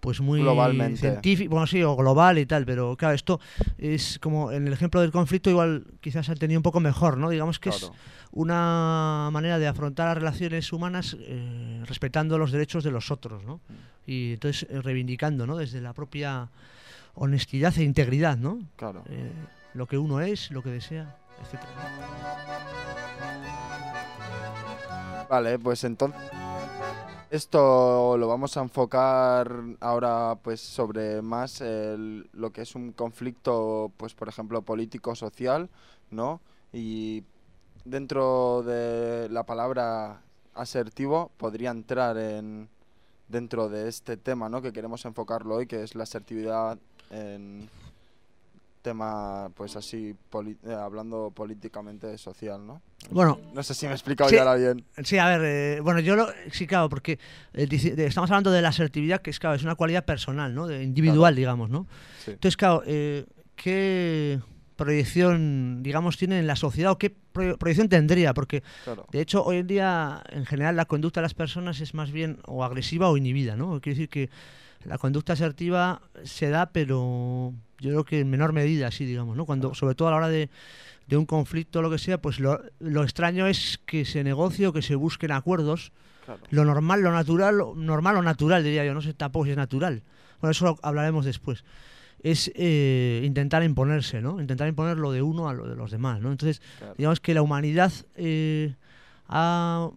pues muy Globalmente. bueno, sí, o global y tal, pero claro, esto es como en el ejemplo del conflicto igual quizás ha entendido un poco mejor, ¿no? Digamos que es una manera de afrontar las relaciones humanas eh, respetando los derechos de los otros, ¿no? Y entonces eh, reivindicando, ¿no? Desde la propia honestidad e integridad, ¿no? Claro. Eh, lo que uno es, lo que desea, etcétera. Vale, pues entonces esto lo vamos a enfocar ahora pues sobre más lo que es un conflicto pues por ejemplo político social, ¿no? Y dentro de la palabra asertivo podría entrar en dentro de este tema, ¿no? Que queremos enfocarlo hoy, que es la asertividad en tema pues así eh, hablando políticamente social, ¿no? Bueno, No sé si me he explicado Sí. ya ahora bien. Sí, a ver, eh, bueno, yo lo, sí, claro, porque eh, de- estamos hablando de la asertividad, que es, claro, es una cualidad personal, ¿no? De individual, digamos, ¿no? Sí. Entonces, claro, eh, ¿qué proyección, digamos, tiene en la sociedad o qué pro- proyección tendría? Porque, Claro. de hecho, hoy en día, en general, la conducta de las personas es más bien o agresiva o inhibida, ¿no? Quiere decir que la conducta asertiva se da, pero yo creo que en menor medida, sí, digamos, ¿no? Cuando, sobre todo a la hora de, de un conflicto o lo que sea, pues lo, lo extraño es que se negocie o que se busquen acuerdos. Claro. Lo normal, lo natural, lo normal o natural, diría yo, no sé tampoco si es natural. Bueno, eso lo hablaremos después. Es eh, intentar imponerse, ¿no? Intentar imponer lo de uno a lo de los demás, ¿no? Entonces, Claro. digamos que la humanidad eh, ha,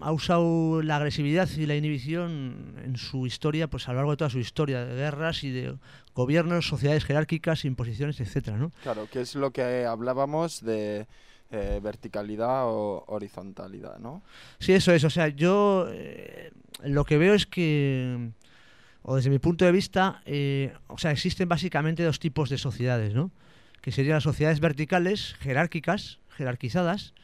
ha usado la agresividad y la inhibición en su historia, pues a lo largo de toda su historia, de guerras y de gobiernos, sociedades jerárquicas, imposiciones, etcétera, ¿no? Claro, que es lo que hablábamos de eh, verticalidad o horizontalidad, ¿no? Sí, eso es. O sea, yo eh, lo que veo es que, o desde mi punto de vista, eh, o sea, existen básicamente dos tipos de sociedades, ¿no? Que serían las sociedades verticales, jerárquicas, jerarquizadas,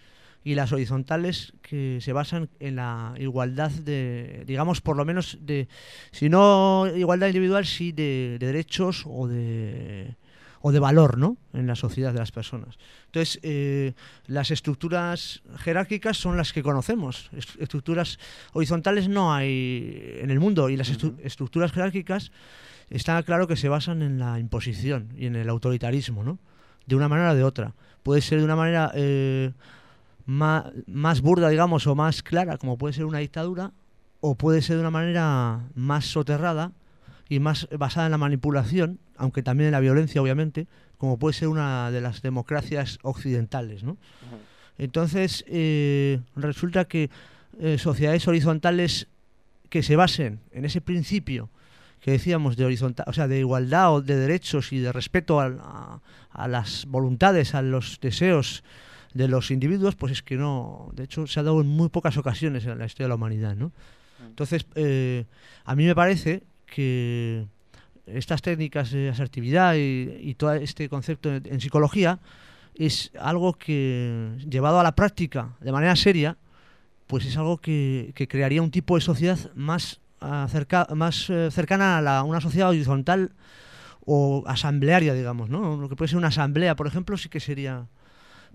y las horizontales que se basan en la igualdad de, digamos, por lo menos de, si no igualdad individual, sí de, de derechos o de o de valor, ¿no? En la sociedad de las personas. Entonces, eh, las estructuras jerárquicas son las que conocemos. Est- estructuras horizontales no hay en el mundo y las estru- estructuras jerárquicas está claro que se basan en la imposición y en el autoritarismo, ¿no? De una manera o de otra. Puede ser de una manera eh, ma- más burda, digamos, o más clara, como puede ser una dictadura, o puede ser de una manera más soterrada y más basada en la manipulación, aunque también en la violencia, obviamente, como puede ser una de las democracias occidentales, ¿no? Entonces, eh, resulta que eh, sociedades horizontales que se basen en ese principio que decíamos de horizontal, o sea, de igualdad o de derechos y de respeto a las voluntades, a los deseos de los individuos, pues es que no, de hecho, se ha dado en muy pocas ocasiones en la historia de la humanidad, ¿no? Entonces, eh, a mí me parece que estas técnicas de asertividad y, y todo este concepto en, en psicología es algo que, llevado a la práctica de manera seria, pues es algo que, que crearía un tipo de sociedad más, acerca, más eh, cercana a la- una sociedad horizontal o asamblearia, digamos, ¿no? Lo que puede ser una asamblea, por ejemplo, sí que sería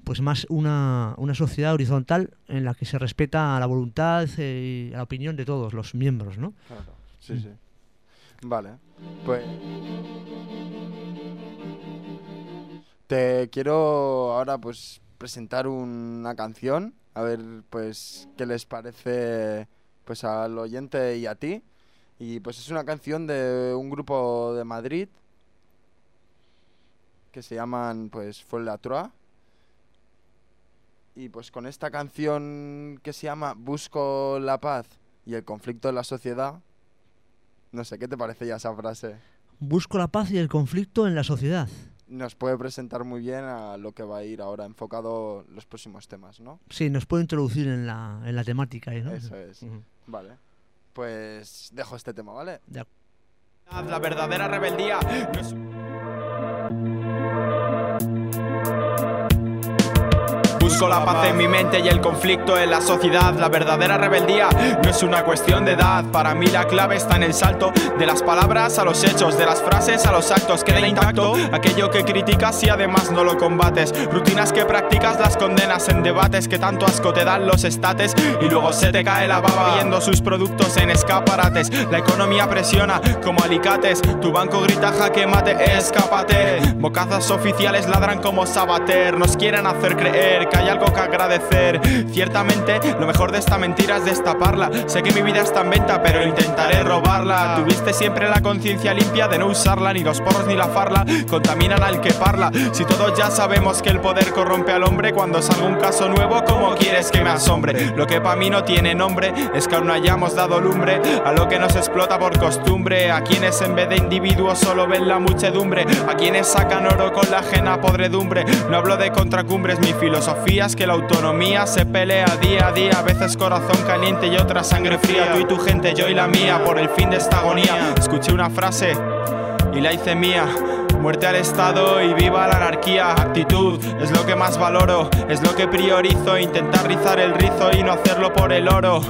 pues más una, una sociedad horizontal en la que se respeta la voluntad eh, y la opinión de todos los miembros, ¿no? Claro, sí, sí. Vale, pues... Te quiero ahora pues presentar una canción, a ver pues qué les parece pues al oyente y a ti. Y pues es una canción de un grupo de Madrid que se llaman pues Fue la Troa. Y pues con esta canción que se llama Busco la paz y el conflicto en la sociedad, no sé, ¿qué te parece ya esa frase? Busco la paz y el conflicto en la sociedad. Nos puede presentar muy bien a lo que va a ir ahora enfocado los próximos temas, ¿no? Sí, nos puede introducir en la, en la temática ¿no? Eso es. Vale. Pues dejo este tema, ¿vale? De ac- La verdadera rebeldía no es... Busco la paz en mi mente y el conflicto en la sociedad. La verdadera rebeldía no es una cuestión de edad. Para mí la clave está en el salto de las palabras a los hechos, de las frases a los actos. Queda intacto aquello que criticas y además no lo combates. Rutinas que practicas las condenas en debates que tanto asco te dan los estates y luego se te cae la baba viendo sus productos en escaparates. La economía presiona como alicates. Tu banco grita jaque mate, escápate. Bocazas oficiales ladran como sabater. Nos quieren hacer creer que hay algo que agradecer. Ciertamente, lo mejor de esta mentira es destaparla. Sé que mi vida está en venta, pero intentaré robarla. Tuviste siempre la conciencia limpia de no usarla, ni los porros ni la farla contaminan al que parla. Si todos ya sabemos que el poder corrompe al hombre, cuando salga un caso nuevo, ¿cómo quieres que me asombre? Lo que para mí no tiene nombre es que aún no hayamos dado lumbre a lo que nos explota por costumbre. A quienes en vez de individuos solo ven la muchedumbre, a quienes sacan oro con la ajena podredumbre. No hablo de contracumbres, mi filosofía es que la autonomía se pelea día a día. A veces corazón caliente y otra sangre fría. Tú y tu gente, yo y la mía, por el fin de esta agonía. Escuché una frase y la hice mía. Muerte al Estado y viva la anarquía. Actitud es lo que más valoro, es lo que priorizo. Intentar rizar el rizo y no hacerlo por el oro.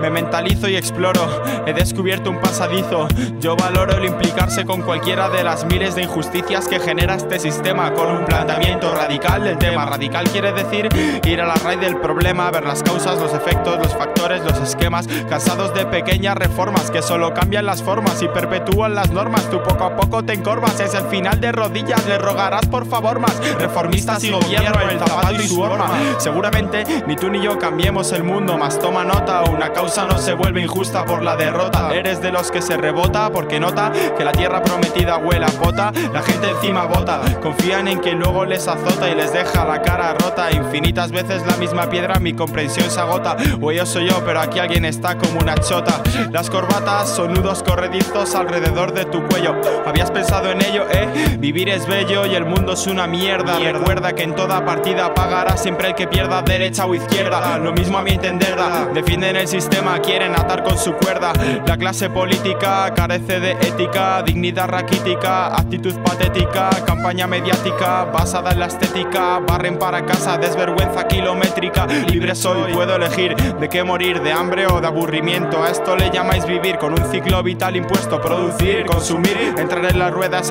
Me mentalizo y exploro, he descubierto un pasadizo. Yo valoro el implicarse con cualquiera de las miles de injusticias que genera este sistema. Con un planteamiento radical del tema. Radical quiere decir ir a la raíz del problema, ver las causas, los efectos, los factores, los esquemas. Cansados de pequeñas reformas que solo cambian las formas y perpetúan las normas. Tú poco a poco te encorvas, es el final de rodillas. Le rogarás por favor más reformistas y gobierno, el zapato y su horma. Seguramente ni tú ni yo cambiemos el mundo, más toma nota. Una causa no se vuelve injusta por la derrota. Eres de los que se rebota porque nota que la tierra prometida huele a pota. La gente encima vota, confían en que luego les azota y les deja la cara rota. Infinitas veces la misma piedra, mi comprensión se agota. O yo soy yo, pero aquí alguien está como una chota. Las corbatas son nudos corredizos alrededor de tu cuello. ¿Habías pensado en ello, eh? Vivir es bello y el mundo es una mierda. Recuerda que en toda partida pagará siempre el que pierda derecha o izquierda. Lo mismo a mi entender, defienden el sistema, quieren atar con su cuerda. La clase política carece de ética, dignidad raquítica, actitud patética, campaña mediática basada en la estética. Barren para casa, desvergüenza kilométrica. Libre soy, puedo elegir de qué morir, de hambre o de aburrimiento. A esto le llamáis vivir con un ciclo vital impuesto. Producir, consumir, entrar en las ruedas,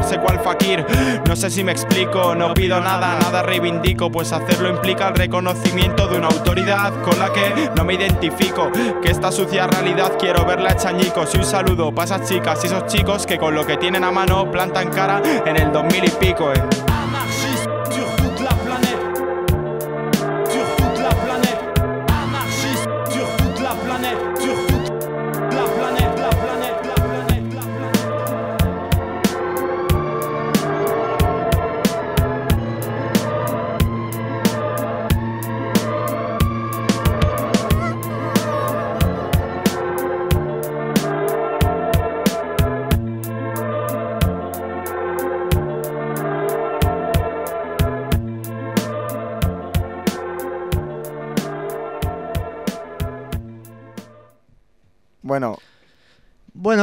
automutilarse cual fakir. No sé si me explico, no pido nada, nada reivindico, pues hacerlo implica el reconocimiento de una autoridad con la que no me identifico. Que esta sucia realidad quiero verla hecha añicos. Y un saludo para esas chicas y esos chicos que con lo que tienen a mano plantan cara en el 2000 y pico, eh.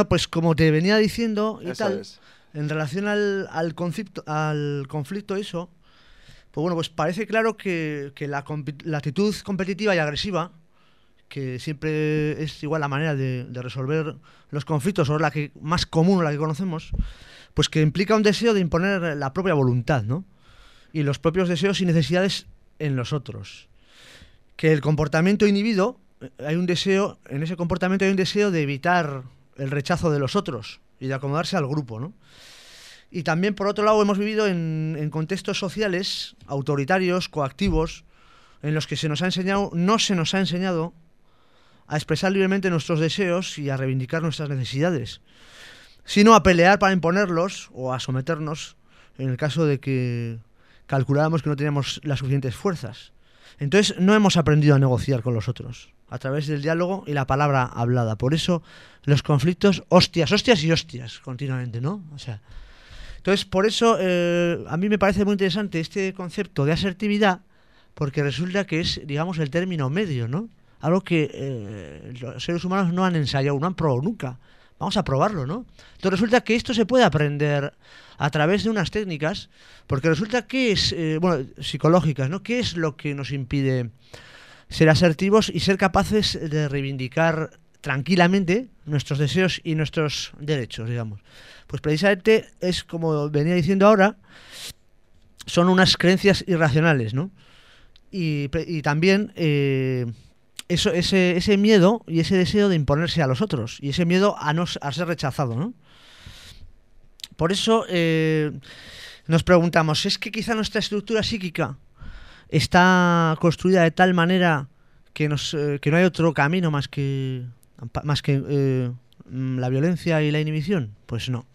Bueno, pues como te venía diciendo y Eso tal, es. en relación al, al conflicto, al conflicto eso, pues bueno, pues parece claro que, que la, actitud competitiva y agresiva que siempre es igual la manera de, de resolver los conflictos, o la que más común, la que conocemos, pues que implica un deseo de imponer la propia voluntad, ¿no? Y los propios deseos y necesidades en los otros. Que el comportamiento inhibido, eh, hay un deseo, en ese comportamiento hay un deseo de evitar el rechazo de los otros y de acomodarse al grupo, ¿no? Y también, por otro lado, hemos vivido en, contextos sociales autoritarios, coactivos, en los que se nos ha enseñado, no se nos ha enseñado a expresar libremente nuestros deseos y a reivindicar nuestras necesidades, sino a pelear para imponerlos o a someternos en el caso de que calculábamos que no teníamos las suficientes fuerzas. Entonces no hemos aprendido a negociar con los otros a través del diálogo y la palabra hablada. Por eso los conflictos, hostias, hostias y hostias, continuamente, ¿no? O sea, entonces por eso eh, a mí me parece muy interesante este concepto de asertividad, porque resulta que es, digamos, el término medio, ¿no? Algo que eh, los seres humanos no han ensayado, no han probado nunca. Vamos a probarlo, ¿no? Entonces resulta que esto se puede aprender a través de unas técnicas, porque resulta que es, eh, bueno, psicológicas, ¿no? ¿Qué es lo que nos impide ser asertivos y ser capaces de reivindicar tranquilamente nuestros deseos y nuestros derechos, digamos? Pues precisamente es como venía diciendo ahora, son unas creencias irracionales, ¿no? Y, también eh, ese, miedo y ese deseo de imponerse a los otros y ese miedo a, no, ser rechazado, ¿no? Por eso eh, nos preguntamos, ¿es que quizá nuestra estructura psíquica está construida de tal manera que, nos, eh, que no hay otro camino más que, más que eh, mm, la violencia y la inhibición? Pues no.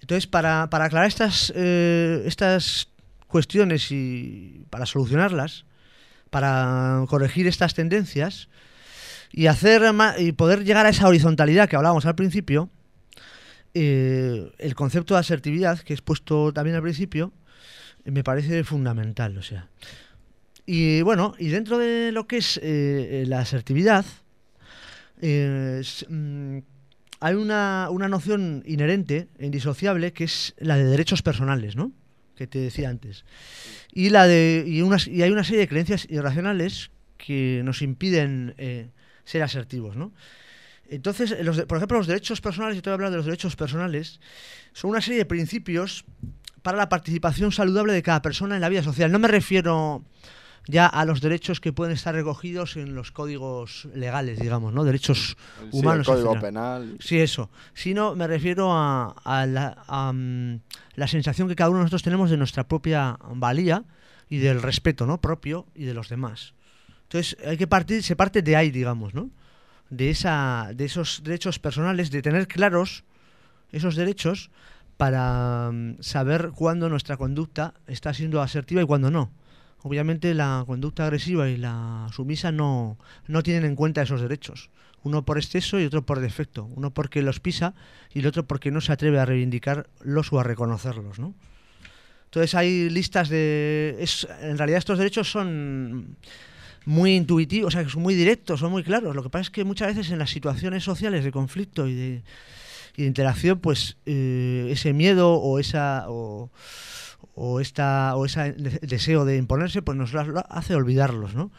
Entonces, para, para aclarar estas, eh, estas cuestiones y para solucionarlas, para corregir estas tendencias y hacer y poder llegar a esa horizontalidad que hablábamos al principio, el concepto de asertividad que he expuesto también al principio me parece fundamental, o sea. Y bueno, y dentro de lo que es eh, la asertividad, eh, mm, hay una, una noción inherente, indisociable, que es la de derechos personales, ¿no? Que te decía antes. Y, la de, y, hay una serie de creencias irracionales que nos impiden eh, ser asertivos, ¿no? Entonces, por ejemplo, los derechos personales, yo te voy a hablar de los derechos personales, son una serie de principios para la participación saludable de cada persona en la vida social. No me refiero ya a los derechos que pueden estar recogidos en los códigos legales, digamos, ¿no? Derechos Sí, el humanos. Código etcétera. Penal. Sí, eso. Sino me refiero a, a la, a, mm, la sensación que cada uno de nosotros tenemos de nuestra propia valía y del respeto, ¿no? Propio y de los demás. Entonces, hay que partir, se parte de ahí, digamos, ¿no? De, esa, de esos derechos personales, de tener claros esos derechos para mm, saber cuándo nuestra conducta está siendo asertiva y cuándo no. Obviamente la conducta agresiva y la sumisa no, no tienen en cuenta esos derechos. Uno por exceso y otro por defecto. Uno porque los pisa y el otro porque no se atreve a reivindicarlos o a reconocerlos, ¿no? Entonces hay listas de... Es, en realidad estos derechos son muy intuitivos, o sea, que son muy directos, son muy claros. Lo que pasa es que muchas veces en las situaciones sociales de conflicto y de, y de interacción, pues eh, ese miedo o esa... O, esta o ese deseo de imponerse pues nos hace olvidarlos no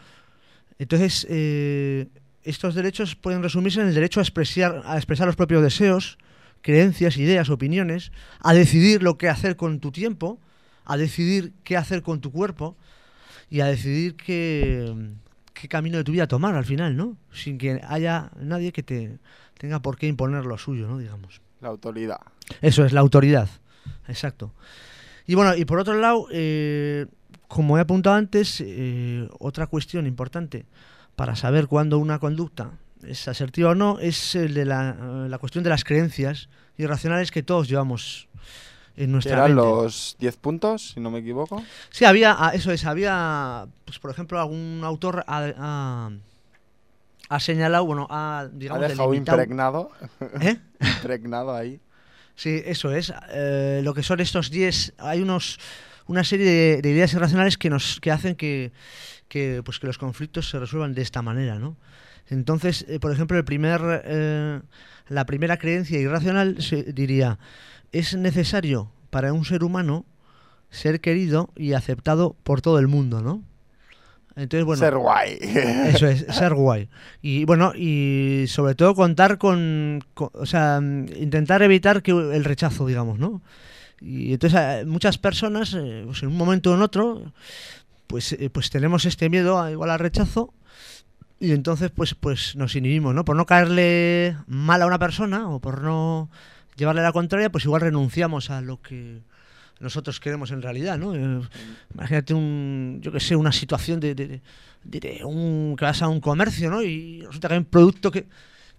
entonces eh, estos derechos pueden resumirse en el derecho a expresar a expresar los propios deseos creencias ideas opiniones a decidir lo que hacer con tu tiempo a decidir qué hacer con tu cuerpo y a decidir qué, qué camino de tu vida tomar al final no sin que haya nadie que te tenga por qué imponer lo suyo no digamos. La autoridad. eso es la autoridad. Exacto. Y bueno, y por otro lado, eh, como he apuntado antes, eh, otra cuestión importante para saber cuándo una conducta es asertiva o no es el de la, eh, la cuestión de las creencias irracionales que todos llevamos en nuestra eran mente. los 10 puntos, si no me equivoco. Sí, había, ah, eso es, había, pues por ejemplo, algún autor ha, ha- ha señalado, bueno, ha, digamos, ha dejado delimitado- impregnado. ¿Eh? [laughs] impregnado ahí. Sí, eso es. eh, lo que son estos 10, hay unos una serie de, de ideas irracionales que nos que hacen que, que, pues que los conflictos se resuelvan de esta manera, ¿no? Entonces, eh, por ejemplo, el primer eh, la primera creencia irracional se diría es necesario para un ser humano ser querido y aceptado por todo el mundo, ¿no? Entonces, bueno, Ser guay. [laughs] Eso es, ser guay. Y bueno, y sobre todo contar con, con- o sea, intentar evitar que el rechazo, digamos, ¿no? Y entonces eh, muchas personas, eh, pues en un momento o en otro, pues, eh, pues tenemos este miedo a, igual al rechazo y entonces pues, pues nos inhibimos, ¿no? Por no caerle mal a una persona o por no llevarle la contraria, pues igual renunciamos a lo que nosotros queremos en realidad, ¿no? Eh, imagínate un, yo que sé, una situación de, de- un, que vas a un comercio, ¿no? Y resulta que hay un producto que,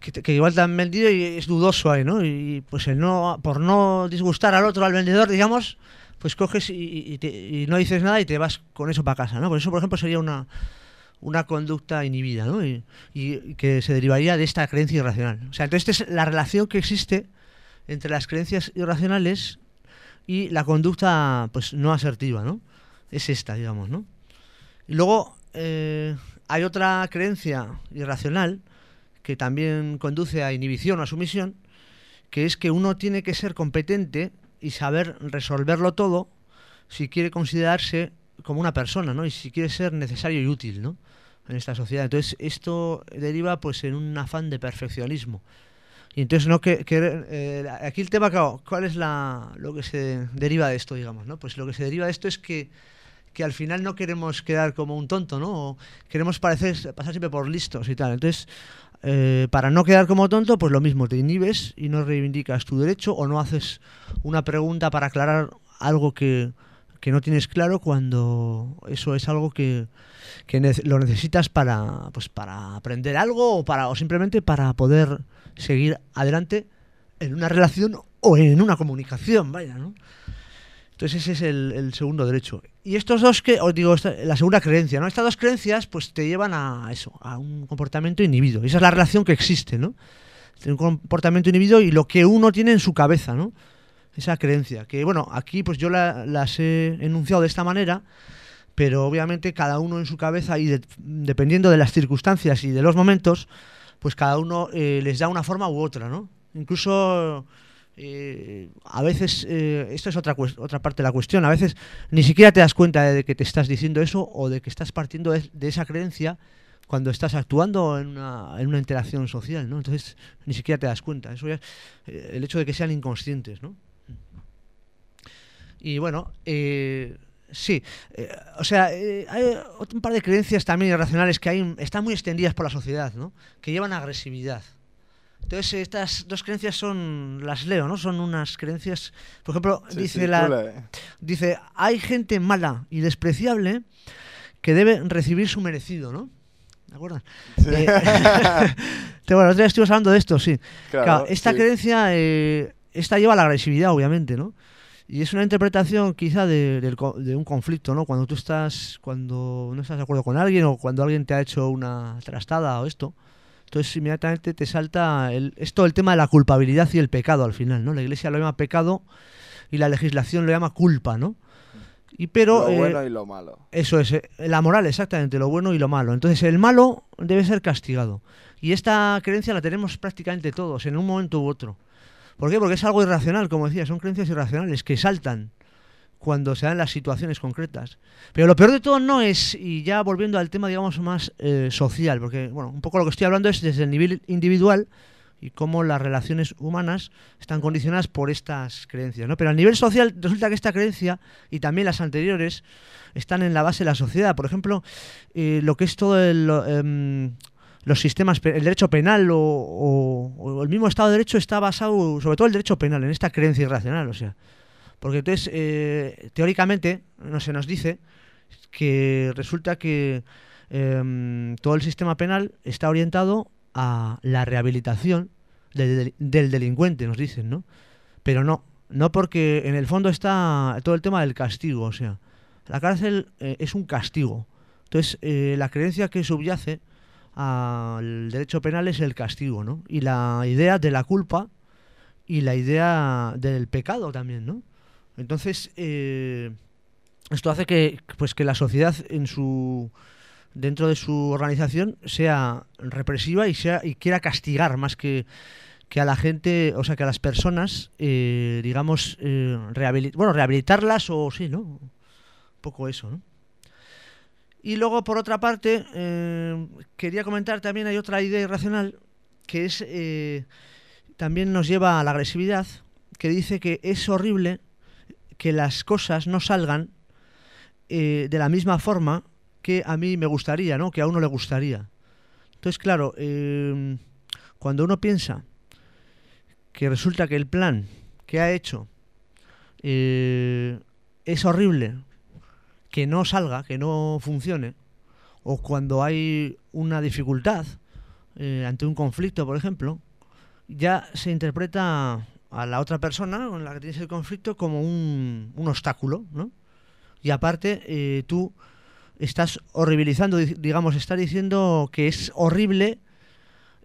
que, que igual te han vendido y es dudoso ahí, ¿no? Y pues el no, por no disgustar al otro, al vendedor, digamos, pues coges y, y te- y no dices nada y te vas con eso para casa, ¿no? Por eso, por ejemplo, sería una, una conducta inhibida, ¿no? Y, y que se derivaría de esta creencia irracional. O sea, entonces esta es la relación que existe entre las creencias irracionales y la conducta pues no asertiva, ¿no? Es esta, digamos, ¿no? Luego eh, hay otra creencia irracional que también conduce a inhibición o a sumisión, que es que uno tiene que ser competente y saber resolverlo todo si quiere considerarse como una persona, ¿no? Y si quiere ser necesario y útil, ¿no? En esta sociedad. Entonces esto deriva pues en un afán de perfeccionismo. Y entonces no que, eh, aquí el tema, claro, ¿cuál es la, lo que se deriva de esto, digamos, ¿no? Pues lo que se deriva de esto es que, que al final no queremos quedar como un tonto, ¿no? O queremos parecer, pasar siempre por listos y tal. Entonces, eh, para no quedar como tonto, pues lo mismo, te inhibes y no reivindicas tu derecho o no haces una pregunta para aclarar algo que, que no tienes claro cuando eso es algo que, que nece- lo necesitas para, pues, para aprender algo o, para, o simplemente para poder seguir adelante en una relación o en una comunicación, vaya, ¿no? Entonces ese es el, segundo derecho. Y estos dos que, os digo, la segunda creencia, ¿no? Estas dos creencias pues te llevan a eso, a un comportamiento inhibido. Esa es la relación que existe, ¿no? Entre un comportamiento inhibido y lo que uno tiene en su cabeza, ¿no? Esa creencia. Que bueno, aquí pues yo la- las he enunciado de esta manera, pero obviamente cada uno en su cabeza y de- dependiendo de las circunstancias y de los momentos, pues cada uno eh, les da una forma u otra, ¿no? Incluso eh, a veces, eh, esto es otra, otra parte de la cuestión, a veces ni siquiera te das cuenta de que te estás diciendo eso o de que estás partiendo de, esa creencia cuando estás actuando en una, interacción social, ¿no? Entonces ni siquiera te das cuenta. Eso ya el hecho de que sean inconscientes, ¿no? Y bueno, sí, eh, o sea, eh, hay un par de creencias también irracionales que hay, están muy extendidas por la sociedad, ¿no? Que llevan a agresividad. Entonces, estas dos creencias son, las leo, ¿no? Son unas creencias, por ejemplo, Sí, dice sí, la, lee. dice, hay gente mala y despreciable que debe recibir su merecido, ¿no? ¿De acuerdo? Eh, [laughs] te- bueno, otro día estuvimos hablando de esto, sí. Claro, Claro, esta sí. creencia, eh, esta lleva a la agresividad, obviamente, ¿no? Y es una interpretación quizá de, de un conflicto, ¿no? Cuando tú estás, cuando no estás de acuerdo con alguien o cuando alguien te ha hecho una trastada o esto, entonces inmediatamente te salta el, esto el tema de la culpabilidad y el pecado al final, ¿no? La iglesia lo llama pecado y la legislación lo llama culpa, ¿no? Y pero lo eh, bueno y lo malo. eso es, eh, la moral, exactamente, lo bueno y lo malo. Entonces, el malo debe ser castigado. Y esta creencia la tenemos prácticamente todos, en un momento u otro. ¿Por qué? Porque es algo irracional, como decía, son creencias irracionales que saltan cuando se dan las situaciones concretas. Pero lo peor de todo no es, y ya volviendo al tema, digamos, más eh, social, porque, bueno, un poco lo que estoy hablando es desde el nivel individual y cómo las relaciones humanas están condicionadas por estas creencias, ¿no? Pero a nivel social resulta que esta creencia y también las anteriores están en la base de la sociedad. Por ejemplo, eh, lo que es todo el, em, los sistemas, el derecho penal o, el mismo Estado de Derecho está basado, sobre todo el derecho penal, en esta creencia irracional, o sea. Porque entonces, eh, teóricamente, no se nos dice que resulta que em, todo el sistema penal está orientado a la rehabilitación del, del- del delincuente, nos dicen, ¿no? Pero no, no porque en el fondo está todo el tema del castigo, o sea, la cárcel eh, es un castigo. Entonces, eh, la creencia que subyace al derecho penal es el castigo, ¿no? Y la idea de la culpa y la idea del pecado también, ¿no? Entonces, eh, esto hace que, pues, que la sociedad en su dentro de su organización sea represiva y sea y quiera castigar más que que a la gente, o sea, que a las personas, eh, digamos, eh, bueno, rehabilitarlas o sí, ¿no? Un poco eso, ¿no? Y luego, por otra parte, eh, quería comentar también hay otra idea irracional que es eh, también nos lleva a la agresividad, que dice que es horrible que las cosas no salgan eh, de la misma forma que a mí me gustaría, ¿no? Que a uno le gustaría. Entonces, claro, eh, cuando uno piensa que resulta que el plan que ha hecho es horrible, que no salga, que no funcione, o cuando hay una dificultad eh, ante un conflicto, por ejemplo, ya se interpreta a la otra persona con la que tienes el conflicto como un, obstáculo, ¿no? Y aparte, eh, tú estás horribilizando, di- digamos, estás diciendo que es horrible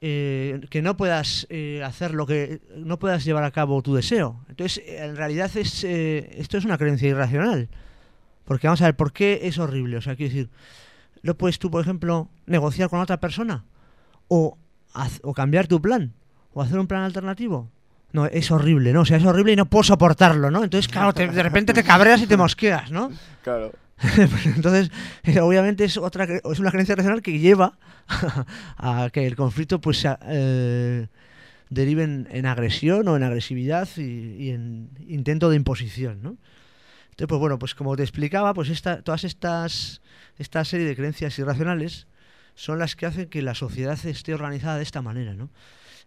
eh, que no puedas hacer lo que no puedas llevar a cabo tu deseo. Entonces, en realidad es esto es una creencia irracional. Porque vamos a ver, ¿por qué es horrible? O sea, quiero decir, ¿no puedes tú, por ejemplo, negociar con otra persona? O, cambiar tu plan? ¿O hacer un plan alternativo? No, es horrible, ¿no? O sea, es horrible y no puedo soportarlo, ¿no? Entonces, claro, te- de repente te cabreas y te mosqueas, ¿no? [laughs] Claro. [laughs] Entonces, eh, obviamente es otra es una creencia racional que lleva [laughs] a que el conflicto pues eh, derive en, en agresión o en agresividad y, y en intento de imposición, ¿no? Entonces, pues bueno, pues como te explicaba, pues esta, todas estas esta serie de creencias irracionales son las que hacen que la sociedad esté organizada de esta manera, ¿no?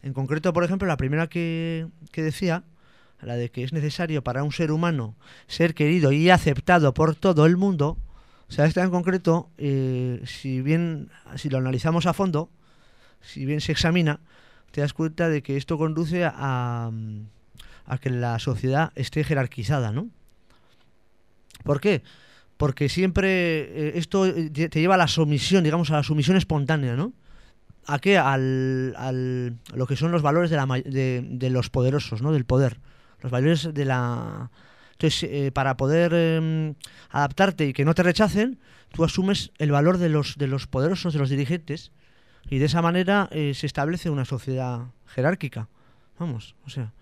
En concreto, por ejemplo, la primera que, que decía, la de que es necesario para un ser humano ser querido y aceptado por todo el mundo, o sea, esta en concreto, eh, si bien, si lo analizamos a fondo, si bien se examina, te das cuenta de que esto conduce a, a que la sociedad esté jerarquizada, ¿no? ¿Por qué? Porque siempre eh, esto eh, te lleva a la sumisión, digamos, a la sumisión espontánea, ¿no? ¿A qué? Al, al- lo que son los valores de, la, de, los poderosos, ¿no? Del poder. Los valores de la... Entonces, eh, para poder eh, adaptarte y que no te rechacen, tú asumes el valor de los, de los poderosos, de los dirigentes, y de esa manera eh, se establece una sociedad jerárquica. Vamos, o sea...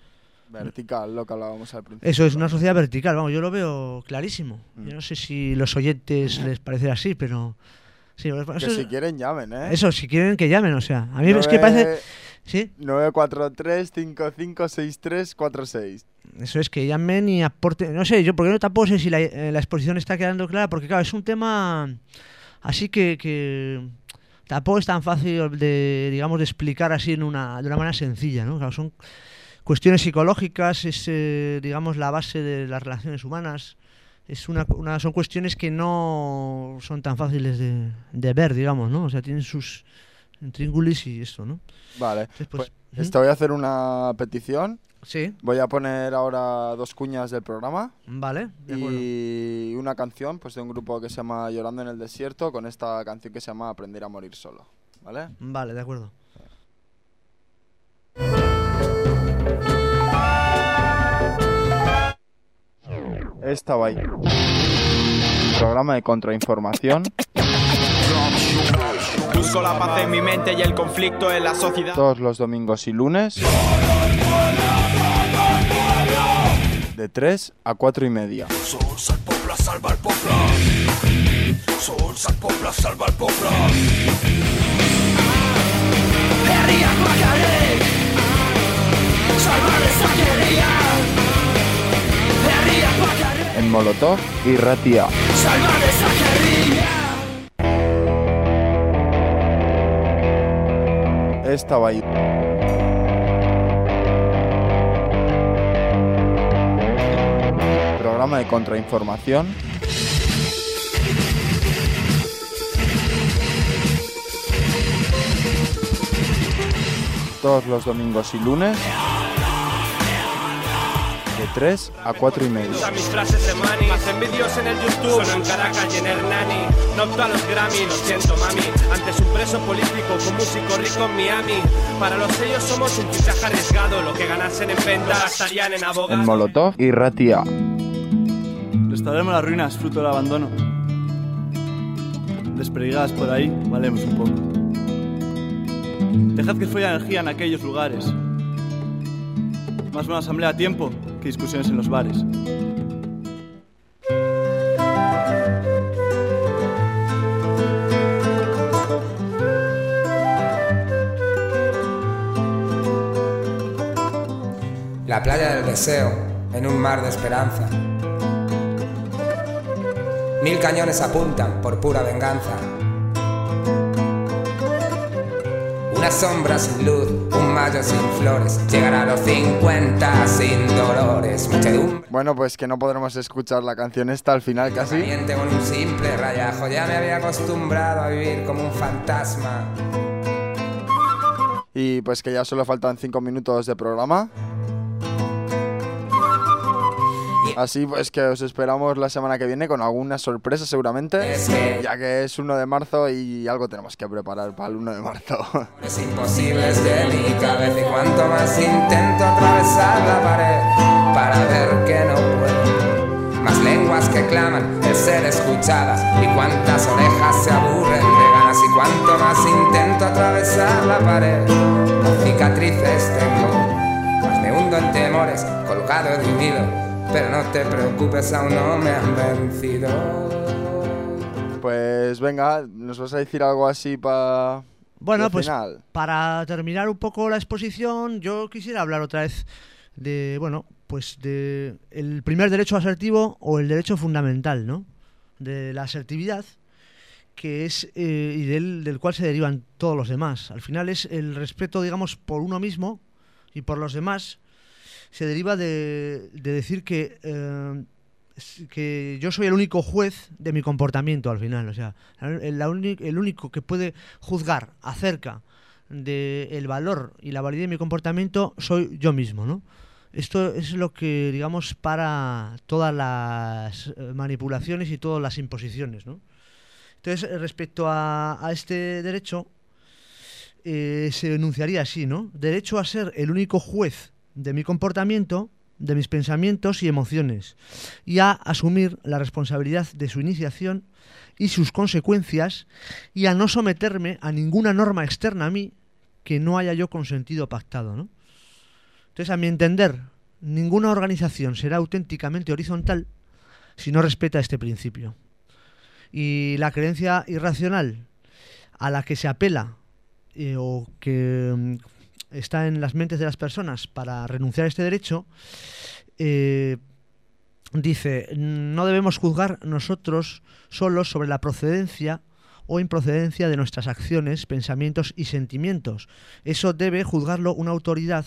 Vertical, lo que hablábamos al principio. Eso es una sociedad vertical, vamos, yo lo veo clarísimo. Mm. Yo no sé si los oyentes les parece así, pero... Sí, Que eso, si quieren llamen, ¿eh? eso, si quieren que llamen, o sea, a mí es que parece... ¿Sí? 943-556346. Eso es que llamen y aporten. No sé, yo porque no tampoco sé si la, eh, la exposición está quedando clara, porque claro, es un tema así que, que tampoco es tan fácil de, digamos, de explicar así en una, de una manera sencilla, ¿no? Claro, son cuestiones psicológicas, es, eh, digamos, la base de las relaciones humanas. Es una, una- son cuestiones que no son tan fáciles de, de ver, digamos, ¿no? O sea, tienen sus intríngulis y esto, ¿no? Vale. Entonces, pues, Pues, te voy a hacer una petición. Sí. Voy a poner ahora dos cuñas del programa. Vale, de. Y una canción pues de un grupo que se llama Llorando en el Desierto con esta canción que se llama Aprender a morir solo. ¿Vale? Vale, de acuerdo. Estaba ahí. Programa de contrainformación. Busco la paz en mi mente y el conflicto en la sociedad. Todos los domingos y lunes. De 3 a 4 y media. Sols el poble salva el poble. Sols el poble salva el poble. Herriak En Molotov y Ratia. Estaba ahí. Programa de contrainformación. Todos los domingos y lunes. De 3 a 4 y media. Usa mis frases de money Hacen vídeos en el YouTube Solo en Caracas y en Hernani No opto a los Grammy, lo siento mami Antes un preso político con músico rico en Miami Para los sellos somos un fichaje arriesgado Lo que ganasen en venta gastarían en En abogados Molotov y Ratia. Restauraremos las ruinas, fruto del abandono. Desperdigadas por ahí, valemos un poco. Dejad que fluya energía en aquellos lugares. Más una asamblea a tiempo que discusiones en los bares. La playa del deseo, en un mar de esperanza. Mil cañones apuntan por pura venganza. Una sombra sin luz, un mayo sin flores, llegará a los 50 sin dolores, muchedumbre. Bueno, pues que no podremos escuchar la canción esta al final casi. Con un simple rayajo, ya me había acostumbrado a vivir como un fantasma. Y pues que ya solo faltan 5 minutos de programa. Así pues que os esperamos la semana que viene con alguna sorpresa seguramente, Es que- ya que es 1 de marzo y algo tenemos que preparar para el 1 de marzo. [laughs] Es imposibles de mi cabeza y cuanto más intento atravesar la pared para ver que no puedo. Más lenguas que claman el ser escuchadas y cuántas orejas se aburren de ganas y cuanto más intento atravesar la pared. Cicatrices tengo, más me hundo en temores, colgado de un hilo. Pero no te preocupes, aún no me han vencido. Pues venga, ¿nos vas a decir algo así para Bueno, pues final? para terminar un poco la exposición, yo quisiera hablar otra vez de, bueno, pues de el primer derecho asertivo o el derecho fundamental, ¿no? De la asertividad, que es eh, y del, del cual se derivan todos los demás. Al final es el respeto, digamos, por uno mismo y por los demás. Se deriva de, de decir que eh, que yo soy el único juez de mi comportamiento al final. O sea, el, único que puede juzgar acerca del valor y la validez de mi comportamiento soy yo mismo, ¿no? Esto es lo que, digamos, para todas las eh, manipulaciones y todas las imposiciones, ¿no? Entonces, respecto a, a este derecho, eh, se enunciaría así, ¿no? Derecho a ser el único juez de mi comportamiento, de mis pensamientos y emociones, y a asumir la responsabilidad de su iniciación y sus consecuencias, y a no someterme a ninguna norma externa a mí que no haya yo consentido pactado, ¿no? Entonces, a mi entender, ninguna organización será auténticamente horizontal si no respeta este principio. Y la creencia irracional a la que se apela eh, o que está en las mentes de las personas para renunciar a este derecho, eh, dice, no debemos juzgar nosotros solos sobre la procedencia o improcedencia de nuestras acciones, pensamientos y sentimientos. Eso debe juzgarlo una autoridad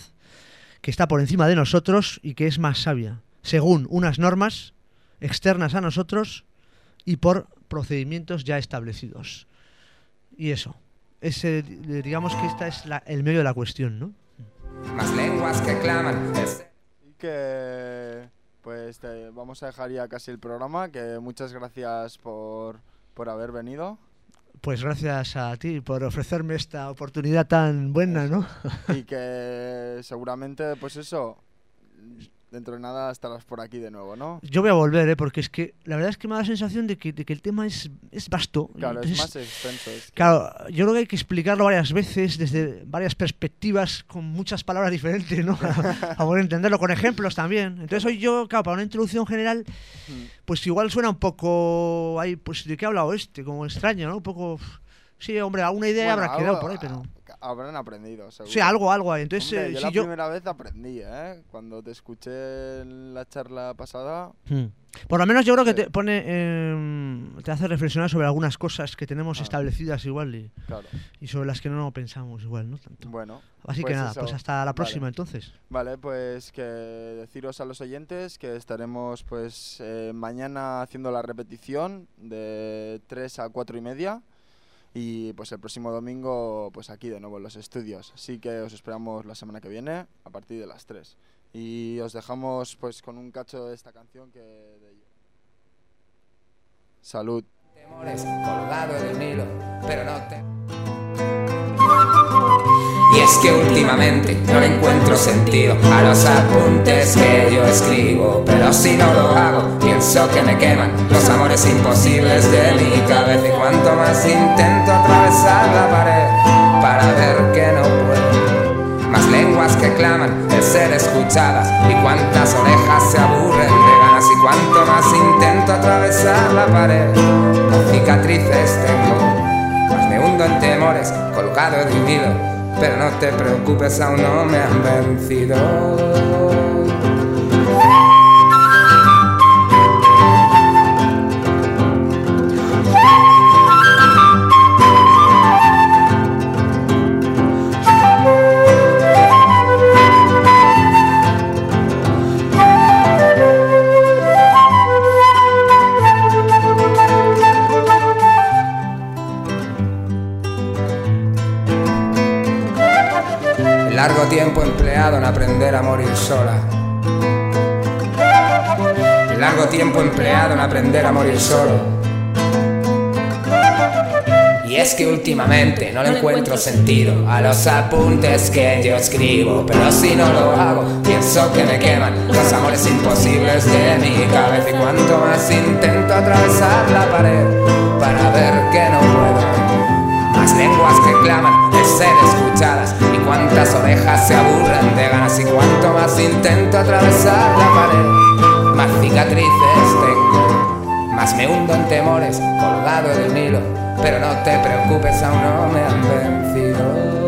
que está por encima de nosotros y que es más sabia, según unas normas externas a nosotros y por procedimientos ya establecidos. Y eso, ese, eh, digamos que esta es la- el medio de la cuestión, ¿no? Más lenguas que claman que pues te- vamos a dejar ya casi el programa, que muchas gracias por, por haber venido. Pues gracias a ti por ofrecerme esta oportunidad tan buena, ¿no? y que seguramente, pues eso, dentro de nada estarás por aquí de nuevo, ¿no? Yo voy a volver, ¿eh? porque es que la verdad es que me da la sensación de que, de que el tema es, es vasto. Claro, es más extenso. es que- Claro, yo creo que hay que explicarlo varias veces, desde varias perspectivas, con muchas palabras diferentes, ¿no? [laughs] Para poder entenderlo, con ejemplos también. Entonces hoy yo, claro, para una introducción general, Mm. pues igual suena un poco... Ay, pues ¿de qué ha hablado este? Como extraño, ¿no? Un poco... Sí, hombre, alguna idea Bueno, habrá quedado por ahí, pero... Habrán aprendido, seguro. Sí, algo, algo. Entonces, Hombre, eh, yo si la yo... primera vez aprendí, ¿eh? Cuando te escuché en la charla pasada. Hmm. Por lo menos yo creo que Sí. te pone, em, te hace reflexionar sobre algunas cosas que tenemos establecidas igual y, Claro. y sobre las que no pensamos igual, ¿no? Tanto. Bueno. Así pues que nada, eso. pues hasta la Vale. próxima entonces. Vale, pues que deciros a los oyentes que estaremos pues eh, mañana haciendo la repetición de 3 a 4 y media y pues el próximo domingo pues aquí de nuevo en los estudios. Así que os esperamos la semana que viene a partir de las 3. Y os dejamos pues con un cacho de esta canción que. Salud. temores, colgado de un pero no te... Que últimamente no le encuentro sentido a los apuntes que yo escribo, pero si no lo hago, pienso que me queman los amores imposibles de mi cabeza y cuanto más intento atravesar la pared para ver que no puedo. Más lenguas que claman el ser escuchadas y cuántas orejas se aburren de ganas y cuanto más intento atravesar la pared. Cicatrices tengo, más me hundo en temores colgado de un hilo. Pero no te preocupes, aún no me han vencido. Largo tiempo empleado en aprender a morir sola. El largo tiempo empleado en aprender a morir solo. Y es que últimamente no le encuentro sentido a los apuntes que yo escribo. Pero si no lo hago, pienso que me queman los amores imposibles de mi cabeza. Y cuanto más intento atravesar la pared para ver que no puedo, más lenguas que claman de ser escuchadas. Y cuántas orejas se aburren de ganas. Y cuanto más intento atravesar la pared, más cicatrices tengo. Más me hundo en temores, colgado del hilo. Pero no te preocupes, aún no me han